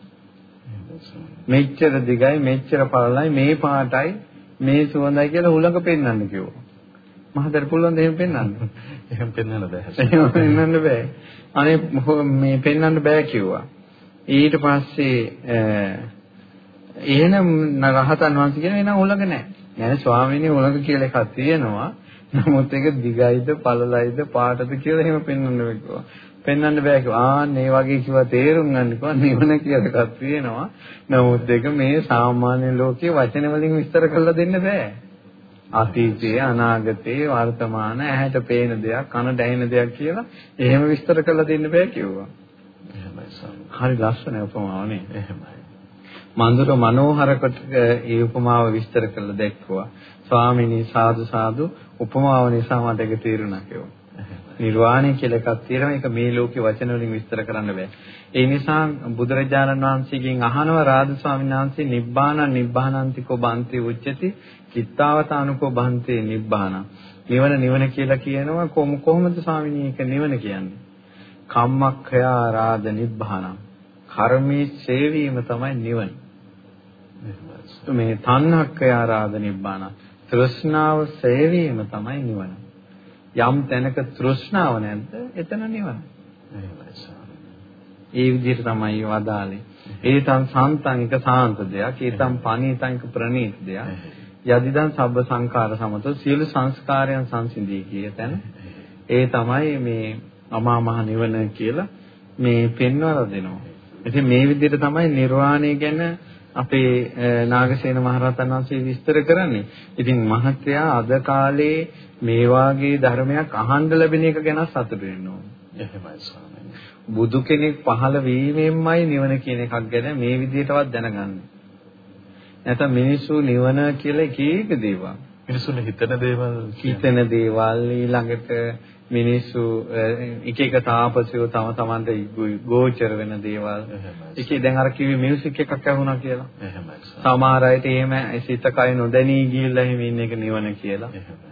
මෙච්චර දිගයි මෙච්චර පළලයි මේ පාටයි මේ සුවඳයි කියලා හුලඟ පෙන්වන්න කිව්වා. මහතර පුළුවන් දෙයක් පෙන්වන්න. එහෙම පෙන්වන්න බෑ. එහෙම පෙන්වන්න බෑ. අනේ මේ පෙන්වන්න බෑ කිව්වා. ඊට පස්සේ එහෙනම් රහතන් වහන්සේ කියන එන උලඟ නැහැ. නෑ ස්වාමීනි උලඟ කියලා එකක් තියෙනවා. නමුත් ඒක දිගයිද පළලයිද පාටද කියලා එහෙම පෙන්වන්න බෑ. පෙන්වන්න බෑ කිව්වා. ආන් මේ වගේ කිව්වා තේරුම් ගන්න කිව්වා නිවන කියලා එකක් තියෙනවා. නමුත් ඒක මේ සාමාන්‍ය ලෝකයේ වචන වලින් විස්තර කරලා දෙන්න බෑ. අතීතයේ අනාගතයේ වර්තමාන ඇහැට පේන දෙයක් කනට ඇහෙන දෙයක් කියලා එහෙම විස්තර කරලා දෙන්න බෑ කිව්වා. හරි ලස්සන උපමාව නේ. එහෙමයි. මන්දුර මනෝහර කොට ඒ උපමාව විස්තර කරලා දැක්වුවා. ස්වාමිනී සාදු සාදු උපමාව නිසා මට ඒක තේරුණා කිව්වා. නිර්වාණය කියලා එකක් තියෙනවා ඒක මේ ලෝකේ වචන වලින් විස්තර කරන්න බෑ. ඒ නිසා බුදුරජාණන් වහන්සේගෙන් අහනවා රාජ ස්වාමීන් වහන්සේ නිබ්බාන නිබ්බානන්තිකෝ බන්ති උච්චති චිත්තාවතානුකෝ බන්ති නිබ්බාන. නිවන නිවන කියලා කියනවා කොහොමද ස්වාමීනි ඒක නිවන කියන්නේ? කම්මක්ඛයා රාද නිබ්බාන. කර්මයේ සේවීම තමයි නිවන. මේ තණ්හක්ඛයා රාද නිබ්බාන. තෘෂ්ණාව සේවීම තමයි නිවන. යම් තැනක තෘෂ්ණාව නැද්ද එතන නිවන. ඒ විදිහට තමයි වදාලේ. ඒතං සාන්තං එක සාන්ත දෙයක්, ඒතං පනීතං එක ප්‍රණීත දෙයක්. යදිදං සබ්බ සංඛාර සමතෝ සියලු සංස්කාරයන් සංසිඳී කිය තැන. ඒ තමයි මේ අමා මහ නිවන කියලා මේ පෙන්වලා දෙනවා. ඉතින් මේ විදිහට තමයි නිර්වාණය ගැන අපේ නාගසේන මහරහතන් වහන්සේ විස්තර කරන්නේ. ඉතින් මහත්යා අද කාලේ මේ වාගේ ධර්මයක් අහන්න ලැබෙන එක ගැන සතුටු වෙන්න ඕනේ. එහෙමයි ස්වාමීනි. බුදු කෙනෙක් පහළ වීමෙන්මයි නිවන කියන එකක් ගැන මේ විදිහටවත් දැනගන්නේ. නැත්නම් මිනිස්සු නිවන කියලා එක එක දේවල්. මිනිස්සුන් හිතන දේවල් හිතන දේවල් ඊළඟට මිනිස්සු එක එක තාපසයෝ තම තමන්ට ගෝචර වෙන දේවල්. ඒකේ දැන් අර කිව්වේ මියුසික් එකක් ඇහුණා කියලා. එහෙමයි. සමහර අයට එහෙම සිත කය නොදැනී ගිහිල්ලා එහෙම ඉන්න එක නිවන කියලා. එහෙමයි.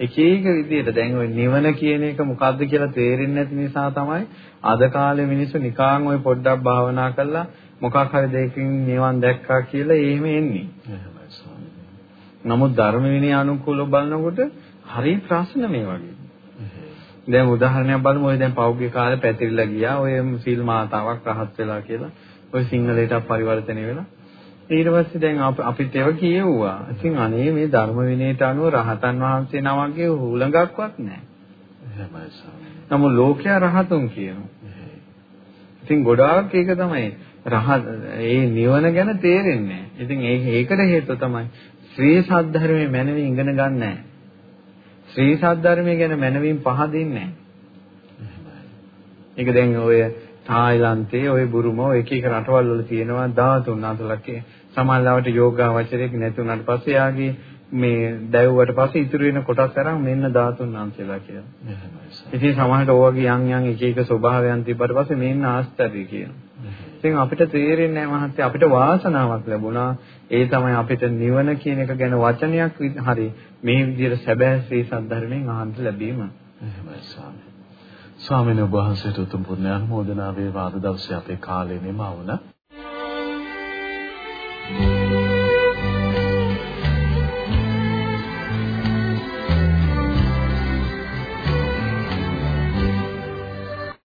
එක එක විදිහට දැන් ওই නිවන කියන එක මොකද්ද කියලා තේරෙන්නේ නැති නිසා තමයි අද කාලේ මිනිස්සු නිකාන් ওই පොඩ්ඩක් භාවනා කරලා මොකක් හරි දෙයකින් නිවන් දැක්කා කියලා එහෙම එන්නේ. නමුත් ධර්ම විනය අනුකූලව බලනකොට හරි ප්‍රශ්න මේ වගේ. දැන් උදාහරණයක් බලමු ඔය දැන් පෞද්ගලික කාලේ පැතිරිලා ගියා ඔය සීල් මාතාවක් රහත් වෙලා කියලා. ඔය සිංහලයට පරිවර්තනය වෙලා ඊට පස්සේ දැන් අපිට ඒව කියෙව්වා. ඉතින් අනේ මේ ධර්ම විනයට අනුව රහතන් වහන්සේ නමගේ හුලඟක්වත් නැහැ. නමුත් ලෝකයා රහතුන් කියනවා. ඉතින් ගොඩාක් ඒක තමයි රහත් ඒ නිවන ගැන තේරෙන්නේ. ඉතින් ඒකට හේතුව තමයි ශ්‍රී සද්ධර්මයේ මැනවි ඉගෙන ගන්න නැහැ. ශ්‍රී සද්ධර්මයේ ගැන මැනවින් පහදින්නේ නැහැ. ඒක දැන් ඔය තායිලන්තයේ ওই බුරුම ඔය එක එක රටවල් වල තියෙනවා 13 අතලක සමාල්ලාවට යෝගාවචරයක් නැති වුණාට පස්සේ යාගේ මේ දැවුවට පස්සේ ඉතුරු වෙන කොටස් අරන් මෙන්න 13 අංශලා කියලා. ඉතින් සමහරට ඕවගේ යම් යම් එක එක ස්වභාවයන් තිබ්බට පස්සේ මෙන්න ආස්තර්ය කියනවා. ඉතින් අපිට තේරෙන්නේ නැහැ මහත්තයා අපිට වාසනාවක් ලැබුණා. ඒ තමයි අපිට නිවන කියන එක ගැන වචනයක් හරි මේ විදිහට සැබෑ ශ්‍රී සද්ධර්මයෙන් අහන්න ලැබීම. එහෙමයි ස්වාමී. ස්වාමීන් වහන්සේට උතුම් පුණ්‍ය අනුමෝදනා වේවා අද දවසේ අපේ කාලේ නිමා වුණා.